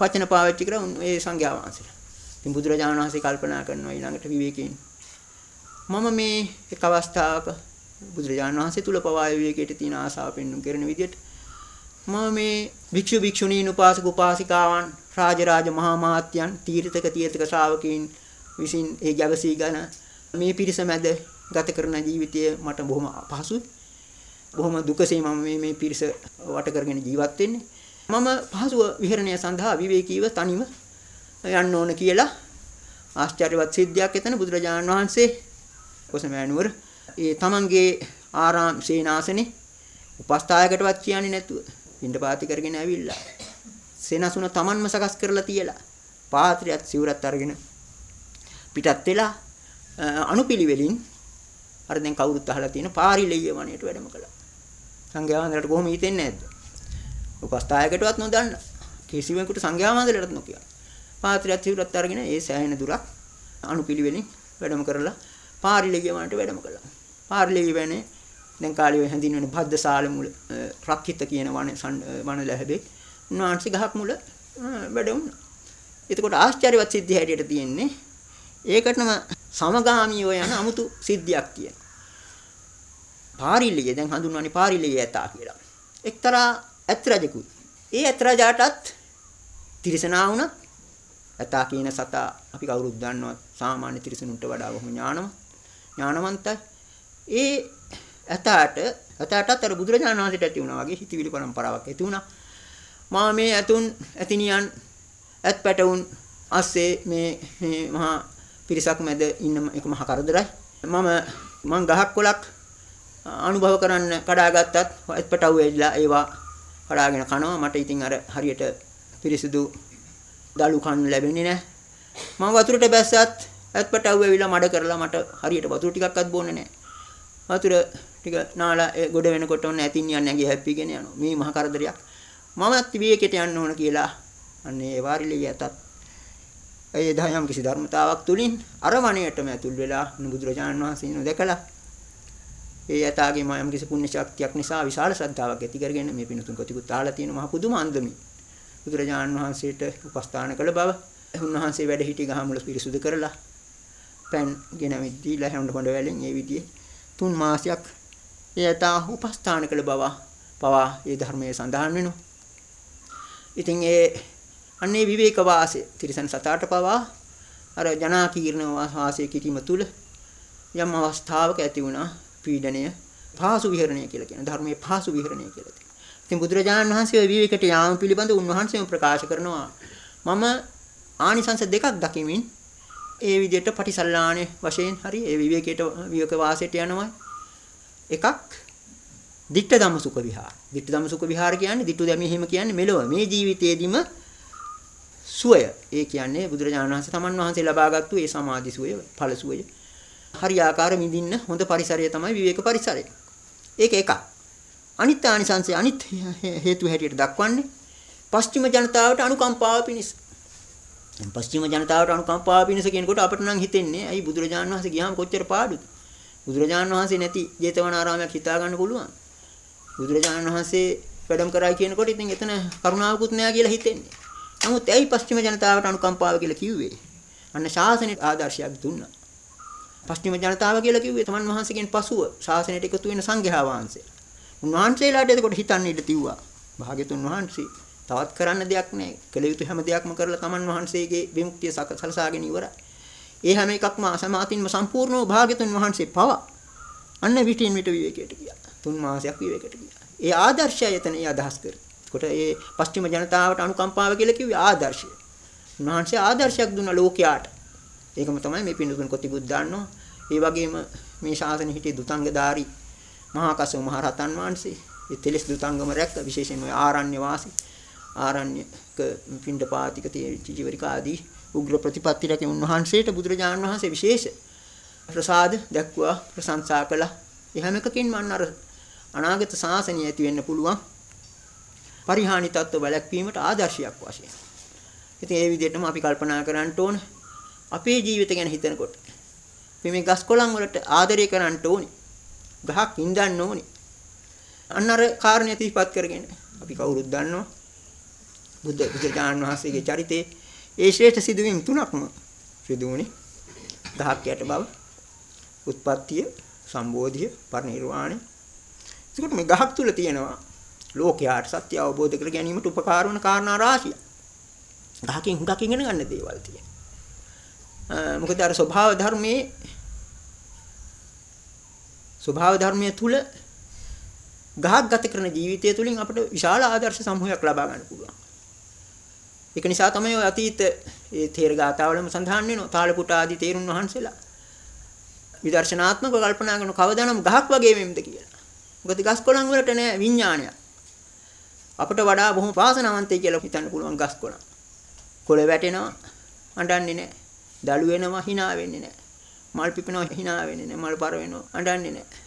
වචන පාවිච්චි කරා ඒ සංඝයා වහන්සේලා. ඉතින් බුදුරජාණන් වහන්සේ කල්පනා කරනවා ඊළඟට විවේකයෙන් මම මේ එක් අවස්ථාවක බුදුරජාණන් වහන්සේ තුල පවා විවේකයට තියෙන ආසාව පෙන්වු කරන විදිහට මම මේ භික්ෂු භික්ෂුණීන් උපාසක උපාසිකාවන් රාජරාජ මහා මාත්‍යයන් තීර්ථක තීර්ථක ශ්‍රාවකීන් විසින් ඒ ගැවසී ගන මේ පිරිස මැද ගත කරන ජීවිතය මට බොහොම අපහසුයි. බොහොම දුකසේ මම මේ මේ පිරිස වට කරගෙන ජීවත් වෙන්නේ. මම පහසුව විහරණය සඳහා විවේකීව තනිව යන්න ඕන කියලා ආශ්චර්යවත් සිද්ධියක් එතන බුදුරජාණන් වහන්සේ කොසමෑනුවර ඒ තමන්ගේ ආරාම සේනාසනේ උපස්ථායකටවත් කියන්නේ නැතුව පින්ඩපාති කරගෙන ඇවිල්ලා සෙනසුන Tamanම සකස් කරලා තියලා පාත්‍රයත් සිවුරත් අරගෙන පිටත් වෙලා අනුපිළිවෙලින් අර දැන් කවුරුත් අහලා තියෙන පාරිලෙය වණයට වැඩම කළා. සංඝයා වහන්සේලාට කොහොම හිතෙන්නේ නැද්ද? උපස්ථායකටවත් නොදන්න කිසිවෙකුට සංඝයා වහන්සේලාට නොකිය. පාත්‍රයත් සිවුරත් අරගෙන ඒ සෑහෙන දුරක් අනුපිළිවෙලින් වැඩම කරලා පාරිලෙය වණයට වැඩම කළා. පාරිලෙය වණේ දැන් කාලේ හැඳින්වෙන භද්දසාල මුල රක්කිත කියන වන වන ලැබෙයි. උන්වහන්සේ ගහක් මුල වැඩ වුණා. එතකොට ආශ්චර්යවත් සිද්ධිය හැටියට තියෙන්නේ ඒකටම සමගාමීව යන 아무තු සිද්ධියක් තියෙනවා. පාරිලිය දැන් හඳුන්වන්නේ පාරිලිය ඇතා කියලා. එක්තරා ඇත් රජෙකුයි. ඒ ඇත් රජාටත් තිරසනා වුණත් ඇතා කියන සතා අපි කවුරුත් දන්නවා සාමාන්‍ය තිරසනුන්ට වඩා බොහොම ඥානවත් ඥානවන්තයි. ඒ ඇතාට ඇතාටත් අර බුදුරජාණන් වහන්සේට ඇති වුණා වගේ හිතවිලි පරම්පරාවක් ඇති වුණා. මා මේ ඇතුන් ඇතිනියන් ඇත් පැටවුන් අස්සේ මේ මේ මහා පිරිසක් මැද ඉන්න එක මහා කරදරයි. මම මං ගහක් කොලක් අනුභව කරන්න කඩාගත්තත් ඇත් පැටවු වෙලා ඒවා කඩාගෙන කනවා මට ඉතින් අර හරියට පිරිසිදු දලු කන්න ලැබෙන්නේ නැහැ. මම වතුරට බැස්සත් ඇත් පැටවු වෙවිලා මඩ කරලා මට හරියට වතුර ටිකක්වත් බොන්නේ නැහැ. වතුර ටික නාලා ගොඩ වෙනකොට ඔන්න ඇතින් යන්නේ නැගේ හැප්පිගෙන යනවා. මේ මහා කරදරයක්. මමත් විවේකයට යන්න ඕන කියලා අන්නේ වාරිලිය යතත් ඒ දහයම් කිසි ධර්මතාවක් තුලින් අරවණයටම ඇතුල් වෙලා බුදුරජාණන් වහන්සේ නොදකලා ඒ යතාගේ මයම් කිසි පුණ්‍ය ශක්තියක් නිසා විශාල ශ්‍රද්ධාවක් ඇති කරගෙන මේ පිණුතුන් කොටිකුත් ආලා තියෙන මහ පුදුම අන්දමි බුදුරජාණන් වහන්සේට උපස්ථාන කළ බව උන්වහන්සේ වැඩ සිටි ගහමුල පිරිසුදු කරලා පෑන් ගෙනවිත් දීලා හැඳ හොඬ වලින් ඒ විදිහේ තුන් මාසයක් එයතා උපස්ථාන කළ බව පවා ඒ ධර්මයේ සඳහන් වෙනවා. ඉතින් ඒ අන්නේ විවේක වාසය තිරසන් සතාට පවා අර ජනාකීර්ණ වාසය කිරීම තුල යම් අවස්ථාවක ඇති වුණා පීඩණය පහසු විහරණය කියලා කියන ධර්මයේ පහසු විහරණය කියලා තියෙනවා. ඉතින් බුදුරජාණන් වහන්සේ විවේකයට යාම පිළිබඳ උන්වහන්සේම ප්‍රකාශ කරනවා මම ආනිසංස දෙකක් දකිමින් ඒ විදිහට පටිසල්ලාණේ වශයෙන් හරි ඒ විවේකයට විවේක වාසයට යනවා. එකක් ditta dhamma sukha vihara. ditta dhamma sukha vihara කියන්නේ dittu දැමි හිම කියන්නේ මෙලොව මේ ජීවිතයේදීම සුවය. ඒ කියන්නේ බුදුරජාණන් වහන්සේ තමන් වහන්සේ ලබාගත්තු ඒ සමාධි සුවය, ඵල සුවය. හරියාකාර මිදින්න හොඳ පරිසරය තමයි විවේක පරිසරය. ඒක එකක්. අනිත් ආනිසංශය අනිත් හේතු හැටියට දක්වන්නේ පශ්චිම ජනතාවට අනුකම්පාව පිණිස. දැන් පශ්චිම ජනතාවට අනුකම්පාව පිණිස කියනකොට අපිට නම් හිතෙන්නේ ඇයි බුදුරජාණන් වහන්සේ ගියාම කොච්චර පාඩුද? බුදුරජාණන් වහන්සේ නැති ජේතවනාරාමයක් හිතා ගන්න පුළුවන්. බුදුරජාණන් වහන්සේ වැඩම කරයි කියනකොට ඉතින් එතන කරුණාවකුත් නෑ කියලා හිතෙන්නේ. නමුත් ඇයි පශ්චිම ජනතාවට අනුකම්පාව කියලා කිව්වේ? අන්න ශාසනික ආදර්ශයක් දුන්නා. පස්චිම ජනතාව කියලා කිව්වේ තමන් වහන්සේගෙන් පසුව ශාසනයට එකතු වෙන සංඝයා වහන්සේ. උන්වහන්සේලාට එතකොට හිතන්න ඉඩ තියුවා. භාග්‍යතුන් වහන්සේ තවත් කරන්න දෙයක් නැහැ. කළ යුතු හැම දෙයක්ම කරලා තමන් වහන්සේගේ විමුක්තිය සලසාගෙන ඉවරයි. ඒ හැම එකක්ම අසමාතින්ම සම්පූර්ණව භාග්‍යතුන් වහන්සේ පව අන්න විටින් විට විවේකයට ගියා. තුන් මාසයක් විවේකයට ගියා. ඒ ආදර්ශය එතන ඒ අදහස් කරේ. කොට ඒ පස්චිම ජනතාවට අනුකම්පාව කියලා කිව්වේ ආදර්ශය. උන්වහන්සේ ආදර්ශයක් දුන්න ලෝකයාට. ඒකම තමයි මේ පින්දුතුන් කොටිකුත් දාන්නවා. ඒ වගේම මේ ශාසනය හිටියේ දුතංගධාරි මහා කස්සප මහ රහතන් වහන්සේ. ඒ තෙලස් දුතංගම රැක්ක විශේෂයෙන්ම ආරණ්‍ය වාසී ආරණ්‍යක පින්ඩපාතික ජීවරික ආදී උග්‍ර ප්‍රතිපත්ති රැකේ උන්වහන්සේට බුදුරජාණන් වහන්සේ විශේෂ ප්‍රසාද දැක්වා ප්‍රශංසා කළා. එහෙම එකකින් මන්න අර අනාගත ශාසනය ඇති වෙන්න පුළුවන් පරිහානි තත්ත්ව වැළැක්වීමට ආදර්ශයක් වශයෙන්. ඉතින් ඒ විදිහටම අපි කල්පනා කරන්න ඕන අපේ ජීවිත ගැන හිතනකොට අපි මේ ගස් කොළන් වලට ආදරය කරන්න ඕනේ. ගහක් ඉඳන්න ඕනේ. අන්න අර කාරණේ තිහිපත් කරගෙන අපි කවුරුත් දන්නවා. බුද්ධ බුදුජානන් වහන්සේගේ චරිතේ ඒ ශ්‍රේෂ්ඨ සිදුවීම් තුනක්ම සිදු වුණේ. ගහක් යට බව, උත්පත්තිය, සම්බෝධිය, පරිනිර්වාණය. ඒකට මේ ගහක් තුල තියෙනවා ලෝකයාට සත්‍ය අවබෝධ කර ගැනීමට උපකාර වන කාරණා රාශිය. ගහකින් හුඟක් ඉගෙන ගන්න දේවල් තියෙනවා. මොකද අර ස්වභාව ධර්මයේ ස්වභාව ධර්මයේ තුල ගහක් ගත කරන ජීවිතය තුලින් අපිට විශාල ආදර්ශ සමූහයක් ලබා ගන්න පුළුවන්. ඒක නිසා තමයි ඔය අතීත ඒ තේර ගාතාවලම සඳහන් වෙනවා තාලපුට ආදී තේරුන් වහන්සේලා විදර්ශනාත්මකව කල්පනා කරන කවදානම් ගහක් වගේ වෙම්ද කියලා. මොකද ගස් කොළන් වලට නෑ විඥානයක්. අපිට වඩා බොහොම පාසනවන්තයි කියලා හිතන්න පුළුවන් ගස් කොළන්. කොළ වැටෙනවා අඬන්නේ නෑ. දළු වෙනවා hina වෙන්නේ නැහැ. මල් පිපෙනවා hina වෙන්නේ නැහැ. මල් පර වෙනවා අඬන්නේ නැහැ.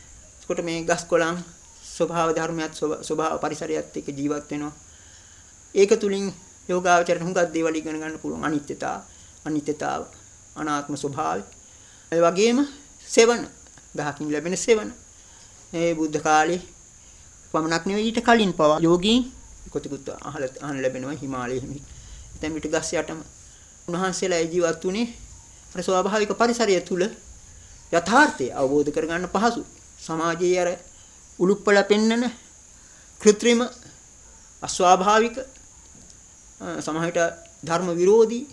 ඒකට මේ ගස් කොළන් ස්වභාව ධර්මයක් ස්වභාව පරිසරයත් එක්ක ජීවත් වෙනවා. ඒක තුලින් යෝගාවචරණ හුඟක් දේවල් ඉගෙන ගන්න පුළුවන් අනිත්‍යතාව, අනිත්‍යතාව, අනාත්ම ස්වභාවය. ඒ වගේම සෙවන ගහකින් ලැබෙන සෙවන. මේ බුද්ධ කාලේ පමණක් නෙවෙයි ඊට කලින් පවා යෝගීන් කොටිකුත් අහල අහන ලැබෙනවා හිමාලයේ හිමි. දැන් පිට ගස් යටම උන්වහන්සේලා ජීවත් වුණේ අර ස්වාභාවික පරිසරය තුල යථාර්ථය අවබෝධ කරගන්න පහසු. සමාජයේ අර උලුප්පල පෙන්නන કૃත්‍රිම අස්වාභාවික සමහරට ධර්ම විරෝධී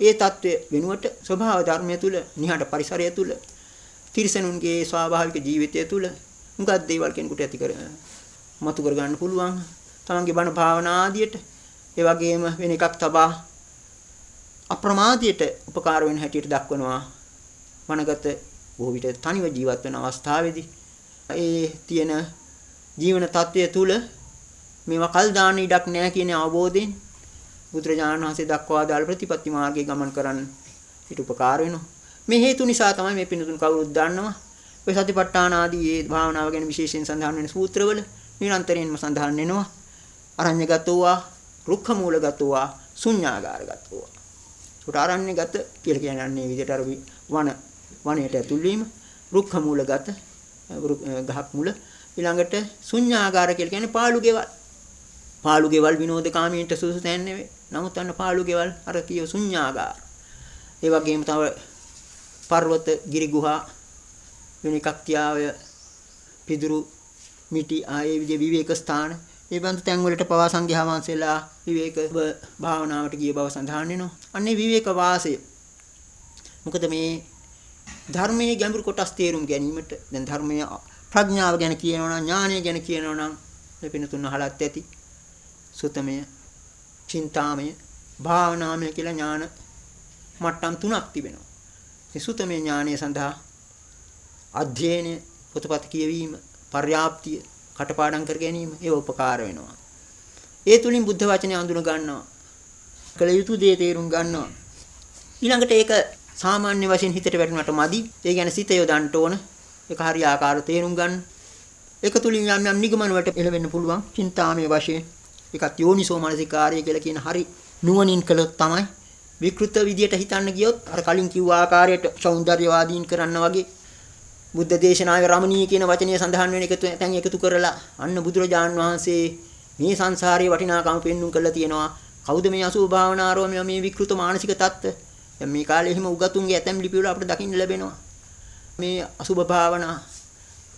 ඒ తත්වය වෙනුවට ස්වභාව ධර්මය තුල නිහඬ පරිසරය තුල තිරිසනුන්ගේ ස්වාභාවික ජීවිතය තුල මුගක් දේවල් කෙනෙකුට ඇති කර මතු කර ගන්න පුළුවන්. තමන්ගේ බණ භාවනා ආදියට ඒ වගේම වෙන එකක් තබා අප්‍රමාදයට උපකාර වෙන හැටියට දක්වනවා වනගත බොහෝ විට තනිව ජීවත් වෙන අවස්ථාවේදී ඒ තියෙන ජීවන తත්වය තුල මේවා කල් දාන ඉඩක් නැහැ කියන අවබෝධයෙන් බුදුරජාණන් වහන්සේ දක්වා දාල ප්‍රතිපත්ති මාර්ගයේ ගමන් කරන්න ඊට උපකාර වෙනවා මේ හේතු නිසා තමයි මේ පිනුතුන් කවුරුත් දන්නවා ඔය සතිපට්ඨාන ආදී ඒ භාවනාව ගැන විශේෂයෙන් සඳහන් වෙන සූත්‍රවල නිරන්තරයෙන්ම සඳහන් වෙනවා. අරඤ්‍යගතෝවා, රුක්ඛ මූලගතෝවා, ශුඤ්ඤාගාරගතෝවා. උට අරඤ්‍යගත කියලා කියන්නේ විදිහට අර වන වනයේට ඇතුල් වීම, රුක්ඛ මූලගත ගහක් මුල ඊළඟට ශුඤ්ඤාගාර කියලා කියන්නේ පාළු ගෙවල්. පාළු ගෙවල් විනෝදකාමීන්ට සුසු තැන් නෙවෙයි. නමුත් අන්න පාළු ගෙවල් අර කියෝ ශුඤ්ඤාගාර. ඒ වගේම තව පර්වත ගිරි ගුහා වෙන එකක් තියාවය පිදුරු මිටි ආයේ විදිය විවේක ස්ථාන ඒ බඳු තැන් වලට පවා සංඝයා වහන්සේලා විවේක භාවනාවට ගිය බව සඳහන් වෙනවා. අන්නේ විවේක වාසය. මොකද මේ ධර්මයේ ගැඹුරු කොටස් තේරුම් ගැනීමට දැන් ධර්මයේ ප්‍රඥාව ගැන කියනවා නම් ඥානය ගැන කියනවා නම් මේ පින තුන අහලත් ඇති. සුතමය, චින්තාමය, භාවනාමය කියලා ඥාන මට්ටම් තුනක් තිබෙනවා. මේ සුතමේ ඥානය සඳහා අධ්‍යයනය, පොතපත කියවීම, පර්යාප්තිය, කටපාඩම් කර ගැනීම ඒ උපකාර වෙනවා. ඒ තුලින් බුද්ධ වචනේ අඳුන ගන්නවා. කළ යුතු දේ තේරුම් ගන්නවා. ඊළඟට ඒක සාමාන්‍ය වශයෙන් හිතට වැටුණාට මදි. ඒ කියන්නේ සිත යොදන්න ඕන. ඒක හරිය ආකාරව තේරුම් ගන්න. ඒක තුලින් යම් යම් නිගමන වලට එළවෙන්න පුළුවන්. චින්තාමය වශයෙන් ඒකත් යෝනිසෝ මනසිකාර්යය කියලා කියන හරි නුවණින් කළොත් තමයි විකෘත විදියට හිතන්න ගියොත් අර කලින් කිව්ව ආකාරයට సౌందర్యවාදීන් කරන්න වගේ බුද්ධ දේශනාවේ රමණීය කියන වචනය සඳහන් වෙන එක තැන් එකතු කරලා අන්න බුදුරජාන් වහන්සේ මේ සංසාරයේ වටිනාකම පෙන්눔 කරලා තියෙනවා. කවුද මේ අසුභ භාවනාරෝමය මේ විකෘත මානසික தত্ত্ব? දැන් මේ කාලේ එහෙම උගතුන්ගේ ඇතම් ලිපිවල අපිට දකින්න ලැබෙනවා. මේ අසුභ භාවනා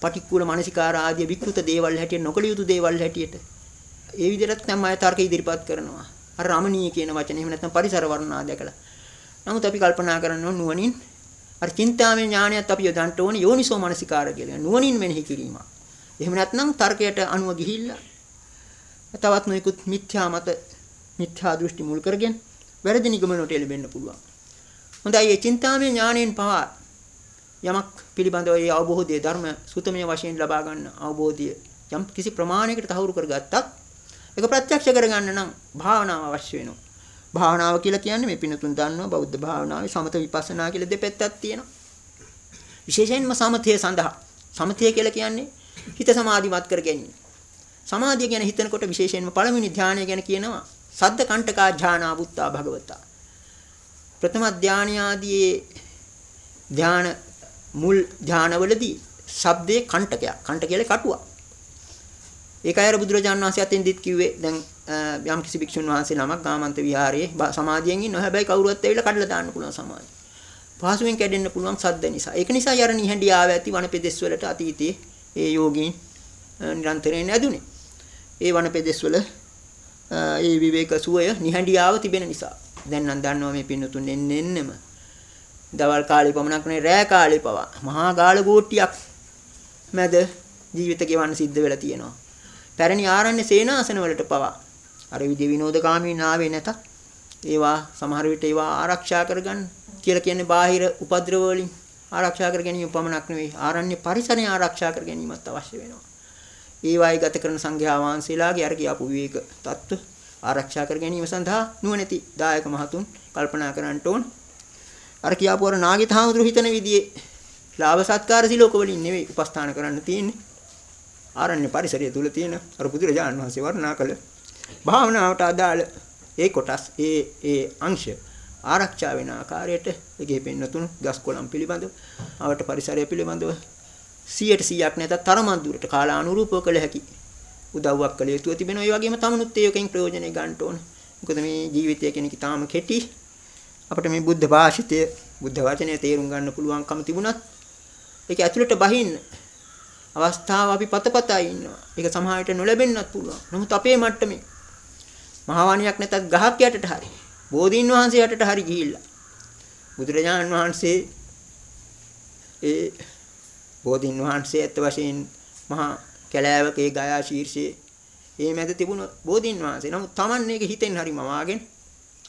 පටික්කුල මානසිකාර ආදී විකෘත දේවල් හැටියට නොකළ යුතු දේවල් හැටියට ඒ විදිහට තමයි අය තර්ක ඉදිරිපත් කරනවා. අර රමණීය කියන වචනේ එහෙම නැත්නම් පරිසර වර්ණනා දැකලා. නමුත් අපි කල්පනා කරනවා නුවණින් අර චින්තාමය ඥානයත් අපි යොදන්න ඕනේ යෝනිසෝ මනසිකාර කියලා. නුවණින් මෙනෙහි කිරීම. එහෙම නැත්නම් තර්කයට අනුව ගිහිල්ලා තවත් නොයෙකුත් මිත්‍යා මත මිත්‍යා දෘෂ්ටි මුල් කරගෙන වැරදි නිගමනට එළඹෙන්න පුළුවන්. හොඳයි මේ චින්තාමය ඥාණයෙන් පවා යමක් පිළිබඳව ඒ අවබෝධය ධර්ම සුතමේ වශයෙන් ලබා ගන්න අවබෝධය යම් කිසි ප්‍රමාණයකට තහවුරු කරගත්තත් ඒක ප්‍රත්‍යක්ෂ කරගන්න නම් භාවනාව අවශ්‍ය වෙනවා. භාවනාව කියලා කියන්නේ මේ පිනතුන් දන්නවා බෞද්ධ භාවනාවේ සමත විපස්සනා කියලා දෙපැත්තක් තියෙනවා. විශේෂයෙන්ම සමතය සඳහා සමතය කියලා කියන්නේ හිත සමාධිමත් කර ගැනීම. සමාධිය ගැන හිතනකොට විශේෂයෙන්ම පළවෙනි ධානය ගැන කියනවා සද්ද කණ්ඨකා ඥානා බුත්තා භගවතා. ප්‍රථම ධානය ආදී ධාන මුල් ධානවලදී ශබ්දේ කණ්ඨකයක්. කණ්ඨ කියලා කටුවක්. ඒකයි අර බුදුරජාන් වහන්සේ අතින් දිත් කිව්වේ දැන් යම් කිසි භික්ෂුන් වහන්සේ නමක් ගාමන්ත විහාරයේ සමාධියෙන් ඉන්නවා. හැබැයි කවුරුවත් ඇවිල්ලා කඩලා දාන්න පුළුවන් සමාධිය. පහසුවෙන් කැඩෙන්න පුළුවන් සද්ද නිසා. ඒක නිසා යර නිහඬිය ආව ඇති වනපෙදෙස් වලට අතීතයේ ඒ යෝගීන් නිරන්තරයෙන් ඇදුනේ. ඒ වනපෙදෙස් වල ඒ විවේක සුවය නිහඬියාව තිබෙන නිසා. දැන් නම් දන්නවා මේ පින්නතුන් එන්න එන්නම දවල් කාලේ පමණක් නෙවෙයි රෑ කාලේ පවා මහා ගාල ගෝට්ටියක් මැද ජීවිත ගෙවන්න සිද්ධ වෙලා තියෙනවා. පැරණි ආරණ්‍ය සේනාසන වලට පවා අර විදි විනෝදකාමීන් ආවේ නැතත් ඒවා සමහර විට ඒවා ආරක්ෂා කරගන්න කියලා කියන්නේ බාහිර උපද්‍රව වලින් ආරක්ෂා කර ගැනීම පමණක් නෙවෙයි ආරණ්‍ය පරිසරය ආරක්ෂා කර ගැනීමත් අවශ්‍ය වෙනවා. ඒවායි ගත කරන සංඝයා වහන්සේලාගේ අර කියාපු විවේක தত্ত্ব ආරක්ෂා කර ගැනීම සඳහා නුවණැති දායක මහතුන් කල්පනා කරන්නට ඕන. අර කියාපු අර නාගිතාමතුරු හිතන විදිහේ ලාභ සත්කාර සිලෝක වලින් නෙවෙයි උපස්ථාන කරන්න තියෙන්නේ. ආරණ්‍ය පරිසරය තුල තියෙන අර බුදුරජාණන් වහන්සේ වර්ණනා කළ භාවනාවට අදාළ ඒ කොටස් ඒ ඒ අංශ ආරක්ෂා වෙන ආකාරයට ඒකේ පෙන්නතුණු ගස් කොළන් පිළිබඳව ආවට පරිසරය පිළිබඳව 100ට 100ක් නැතත් තරමක් දුරට කාලානුරූපව කළ හැකි උදව්වක් කළ යුතුව තිබෙනවා. ඒ වගේම තමනුත් ඒකෙන් ප්‍රයෝජනෙ ගන්න ඕන. මොකද මේ ජීවිතය කෙනෙක් තාම කෙටි. අපිට මේ බුද්ධ භාෂිතය බුද්ධ වචනය තේරුම් ගන්න පුළුවන්කම තිබුණත් ඒක ඇතුළට බහින්න අවස්ථාව අපි පතපතා ඉන්නවා. ඒක සමහරවිට නොලැබෙන්නත් පුළුවන්. නමුත් අපේ මට්ටමේ මහාවාණියක් නැතත් ගහක් යටට හරි බෝධීන් වහන්සේ යටට හරි ගිහිල්ලා බුදුරජාණන් වහන්සේ ඒ බෝධීන් වහන්සේ ඇත්ත වශයෙන් මහා කැලෑවකේ ගයා ශීර්ෂයේ ඒ මැද තිබුණ බෝධීන් වහන්සේ. නමුත් Taman මේක හිතෙන් හරි මවාගෙන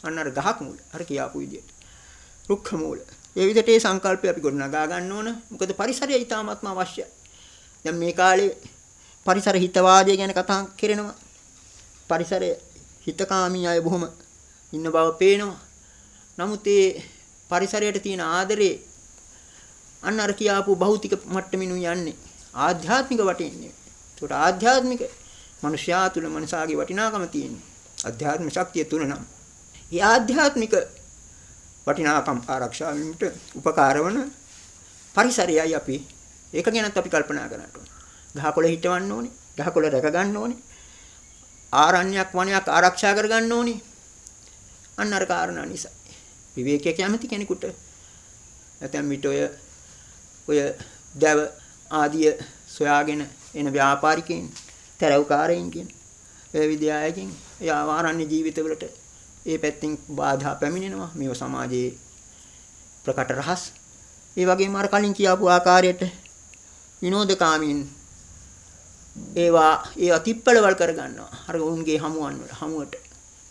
අන්න අර ගහක් මූල අර කියාපු විදියට. රුක්ඛ මූල. ඒ විදිහට ඒ සංකල්පය අපි ගොඩනගා ගන්න ඕන. මොකද පරිසරය ඊටාත්ම අවශ්‍යයි. දැන් මේ කාලේ පරිසර හිතවාදය ගැන කතා කරනවා. පරිසරය හිතකාමී අය බොහොම ඉන්න බව පේනවා. නමුත් ඒ පරිසරයට තියෙන ආදරේ අන්න අර කියාපු භෞතික මට්ටමිනු යන්නේ ආධ්‍යාත්මික වටින්නේ. ඒකට ආධ්‍යාත්මික මනුෂ්‍යයා තුල මනසාගේ වටිනාකම තියෙන්නේ. අධ්‍යාත්ම ශක්තිය තුල නම්. ඒ ආධ්‍යාත්මික වටිනාකම් ආරක්ෂා වීමට උපකාර වන පරිසරයයි අපි ඒක ගැනත් අපි කල්පනා කරන්න ඕනේ. ගහකොළ හිටවන්න ඕනේ. ගහකොළ රැක ගන්න ඕනේ. ආරණ්‍යයක් වනයක් ආරක්ෂා කර ගන්න ඕනේ. අන්න අර කාරණා නිසා. විවේකයේ කැමති කෙනෙකුට නැත්නම් මිට ඔය ඔය දැව ආදිය සොයාගෙන එන ව්‍යාපාරිකයින් තරවකාරයින් කියන ඒ විද්‍යාවකින් ඒ ආරණ්‍ය ජීවිතවලට ඒ පැත්තෙන් බාධා පැමිණෙනවා මේව සමාජයේ ප්‍රකට රහස් ඒ වගේම අර කලින් කියාපු ආකාරයට විනෝදකාමීන් ඒවා ඒවා තිප්පලවල් කරගන්නවා. අර උන්ගේ හමුවන් වල හමුවට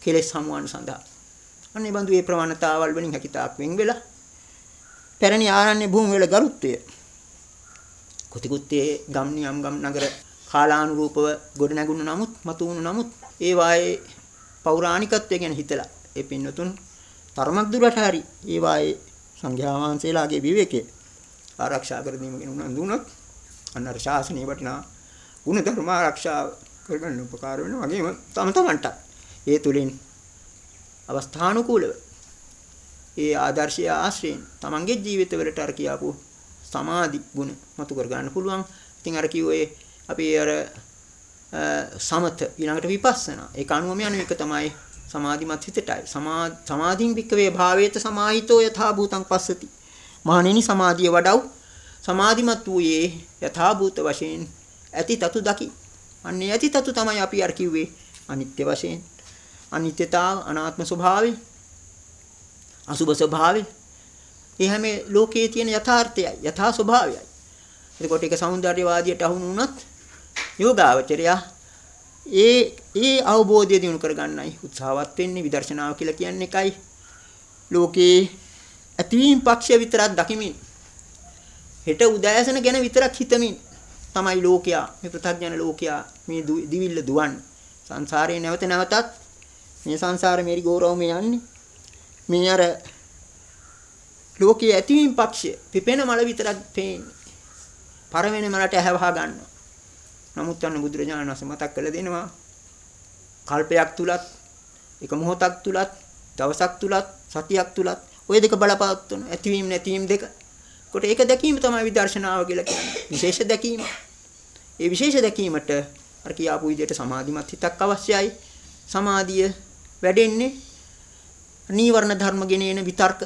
කෙලස් හමුවන් සඳහා. අන්නේ බඳු ඒ ප්‍රවණතාවල් වලින් හැකිතාක් වෙන් වෙලා පැරණි ආරණ්‍ය භූමි වල ගරුත්වය. කුතිකුත්තේ ගම් නියම් ගම් නගර කාලානුරූපව ගොඩ නැගුණු නමුත් මතු වුණු නමුත් ඒ වායේ පෞරාණිකත්වය ගැන හිතලා ඒ පින්නතුන් තරමක් දුරට හරි ඒ වායේ සංඝයා වහන්සේලාගේ විවේකයේ ආරක්ෂා කර දීම ගැන උනන්දු වුණොත් අන්නර ශාසනීය වටිනා ගුණ ධර්ම ආරක්ෂා කරගන්න උපකාර වෙනවා වගේම තම තමන්ට ඒ තුලින් අවස්ථානුකූලව ඒ ආදර්ශය ආශ්‍රයෙන් තමන්ගේ ජීවිතවලට අර කියාපු සමාධි ගුණ මතු කර ගන්න පුළුවන්. ඉතින් අර කිව්වේ අපි අර සමත ඊළඟට විපස්සනා. ඒක අනුවම යන එක තමයි සමාධිමත් හිතටයි. සමාධින් වික්කවේ භාවේත සමාහිතෝ යථා භූතං පස්සති. මහණෙනි සමාධිය වඩව් සමාධිමත් වූයේ යථා භූත වශයෙන් ඇති තතු දකි. අන්නේ ඇති තතු තමයි අපි අර කිව්වේ අනිත්‍ය වශයෙන්. අනිත්‍යතාව අනාත්ම ස්වභාවය අසුභ ස්වභාවය ඒ හැම ලෝකයේ තියෙන යථාර්ථයයි යථා ස්වභාවයයි එතකොට ඒක సౌందර්යවාදියට අහුණු වුණත් යෝගාවචරය ඒ ඒ අවබෝධය දිනු කරගන්නයි උත්සාහවත් වෙන්නේ විදර්ශනාව කියලා කියන්නේ එකයි ලෝකේ ඇතිවීම පක්ෂය විතරක් දකිමින් හෙට උදෑසන ගැන විතරක් හිතමින් තමයි ලෝකයා මේ පෘථග්ජන ලෝකයා මේ දිවිල්ල දුවන්නේ සංසාරේ නැවත නැවතත් මේ සංසාරේ මෙරි ගෞරවම යන්නේ මේ අර ලෝකයේ ඇතිවීම පක්ෂය පිපෙන මල විතරක් පේන්නේ. පරවෙන මලට ඇහැවහා ගන්නවා. නමුත් අන්න බුදුරජාණන් වහන්සේ මතක් කරලා දෙනවා කල්පයක් තුලත් එක මොහොතක් තුලත් දවසක් තුලත් සතියක් තුලත් ওই දෙක බලපවත්වන ඇතිවීම නැතිවීම දෙක. කොට ඒක දැකීම තමයි විදර්ශනාව කියලා කියන්නේ. විශේෂ දැකීම. ඒ විශේෂ දැකීමට අර කියාපු විදිහට සමාධිමත් හිතක් අවශ්‍යයි. සමාධිය වැඩෙන්නේ නීවරණ ධර්ම ගෙනේන විතර්ක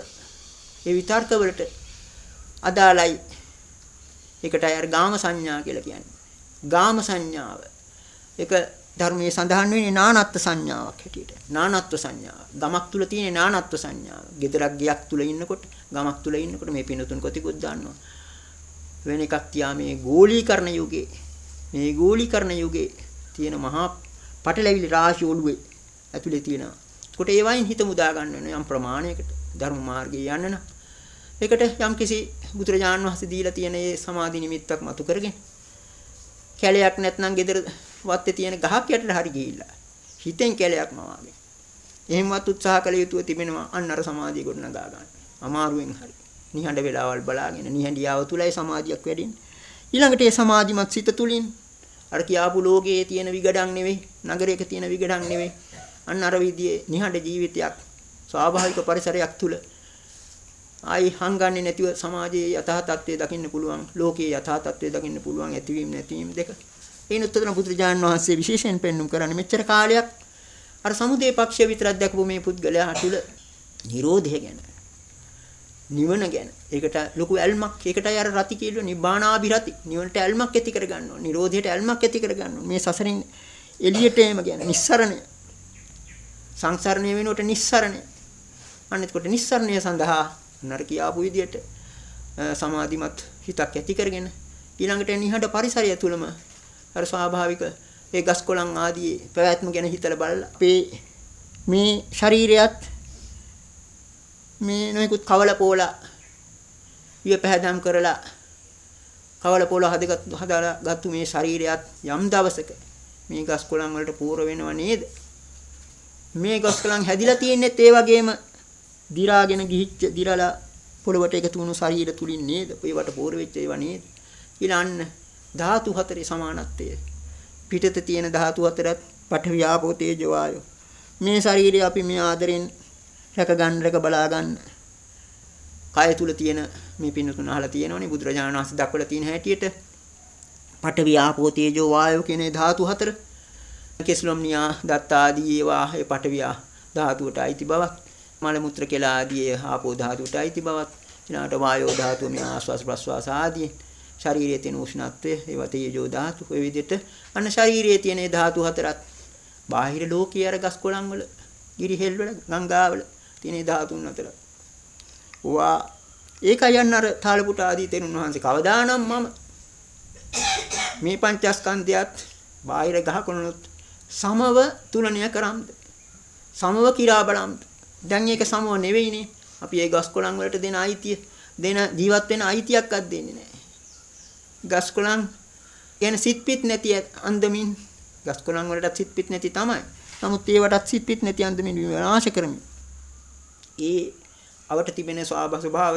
ඒ විතර්ක වලට අදාළයි ඒකටයි අර ගාම සංඥා කියලා කියන්නේ. ගාම සංඥාව. ඒක ධර්මයේ සඳහන් වෙන්නේ නානත්ත් සංඥාවක් හැටියට. නානත්ව සංඥාව. ගමක් තුල තියෙන නානත්ව සංඥාව. gedarak ගයක් තුල ඉන්නකොට, ගමක් තුල ඉන්නකොට මේ පිනතුන් කොතිකුත් දාන්නවා. වෙන එකක් තියා මේ ගෝලීකරණ යුගයේ මේ ගෝලීකරණ යුගයේ තියෙන මහා පටලැවිලි රාශි ඔළුවේ ඇතුලේ තියෙනවා. කොට ඒ වයින් හිත මුදා ගන්න වෙන යම් ප්‍රමාණයකට ධර්ම මාර්ගයේ යන්න නම් ඒකට යම්කිසි බුදුරජාන් වහන්සේ දීලා තියෙන ඒ සමාධි නිමිත්තක් මතු කරගෙන කැලයක් නැත්නම් gedara වත්තේ තියෙන ගහක් යටට හරි ගිහිල්ලා හිතෙන් කැලයක් මවාගෙන එහෙමවත් උත්සාහ කළ යුතුව තිබෙනවා අන්න අර සමාධිය ගොඩනගා ගන්න. අමාරුවෙන් හරි. නිහඬ වෙලාවල් බලාගෙන නිහඬියාව තුලයි සමාධියක් වැඩෙන්නේ. ඊළඟට ඒ සමාධිමත් සිත තුලින් අර කියාපු ලෝකයේ තියෙන විගඩම් නෙවෙයි, නගරයක තියෙන විගඩම් නෙවෙයි. අන්න අර විදිහේ නිහඬ ජීවිතයක් ස්වාභාවික පරිසරයක් තුල ආයි හංගන්නේ නැතිව සමාජයේ යථා තත්ත්වය දකින්න පුළුවන් ලෝකයේ යථා තත්ත්වය දකින්න පුළුවන් ඇතිවීම නැතිවීම දෙක ඒනුත් උතන බුදුරජාණන් වහන්සේ විශේෂයෙන් පෙන්눔 කරන්නේ මෙච්චර කාලයක් අර සමුදේ පක්ෂය විතරක් දැකපු මේ පුද්ගලයා තුළ Nirodhe ගැන නිවන ගැන. ඒකට ලොකු ඇල්මක් ඒකටයි අර රති කියලු නිබ්බානාභිරති නිවනට ඇල්මක් ඇති කරගන්නවා Nirodheට ඇල්මක් ඇති කරගන්නවා මේ සසරින් එළියට එම ගැන නිස්සරණය. සංසරණය වෙනුවට නිස්සරණය. අනිත් කොට නිස්සරණය සඳහා නර කියාපු විදියට සමාධිමත් හිතක් ඇති කරගෙන ඊළඟට නිහඬ පරිසරය තුලම අර ස්වාභාවික ඒ ගස් කොළන් ආදී පැවැත්ම ගැන හිතලා බලලා අපේ මේ ශරීරයත් මේ නොයෙකුත් කවල පෝලා විය පැහැදම් කරලා කවල පෝලා හදගත් හදාලා ගත්තු මේ ශරීරයත් යම් දවසක මේ ගස් කොළන් වලට පූර වෙනව නේද මේ ගස් කොළන් හැදිලා තියෙන්නේත් ඒ වගේම දි รา ගෙන ගිහිච්ච දිරලා පොළවට එකතු වුණු ශරීර තුලින් නේද? ඒවට පෝර වෙච්ච ඒවා නේද? ඊළන්න ධාතු හතරේ සමානත්වය. පිටත තියෙන ධාතු හතරත් පඨවි ආපෝ තේජෝ වායෝ. මේ ශරීරය අපි මේ ආදරෙන් රැක ගන්න රැක බලා ගන්න. කය තුල තියෙන මේ පින්නතුන අහලා තියෙනවනේ බුදුරජාණන් වහන්සේ දක්වලා තියෙන හැටියට පඨවි ආපෝ තේජෝ වායෝ කියන ධාතු හතර කෙස්ලොම්නියා දත්ත ආදී ඒවා ඒ පඨවියා ධාතුවට අයිති බවක් මල මුත්‍ර කියලා ආදී ආපෝ ධාතුවට අයිති බවක් ඊළඟට වායෝ ධාතුව මේ ආස්වාස් ප්‍රස්වාස ආදී ශරීරයේ තියෙන උෂ්ණත්වය ඒවා තේජෝ ධාතු ඔය විදිහට අන්න ශරීරයේ තියෙන ධාතු හතරත් බාහිර ලෝකයේ අර ගස් කොළන් වල ගිරිහෙල් වල ගංගාවල තියෙන ධාතුන් අතර. වා ඒකයි යන්න අර තාලපුට ආදී තෙරුන් වහන්සේ කවදානම් මම මේ පංචස්කන්ධයත් බාහිර ගහකොළුත් සමව තුලණය කරම්ද? සමව කිරා බලම්ද? දැන් ඒක සමව නෙවෙයිනේ. අපි ඒ ගස් කොළන් වලට දෙන අයිතිය දෙන ජීවත් වෙන අයිතියක්වත් දෙන්නේ නැහැ. ගස් කොළන් කියන්නේ සිත්පිට නැති අන්දමින් ගස් කොළන් වලට සිත්පිට නැති තමයි. නමුත් ඒවටත් සිත්පිට නැති අන්දමින් විනාශ කරමින් ඒ අවට තිබෙන ස්වභාව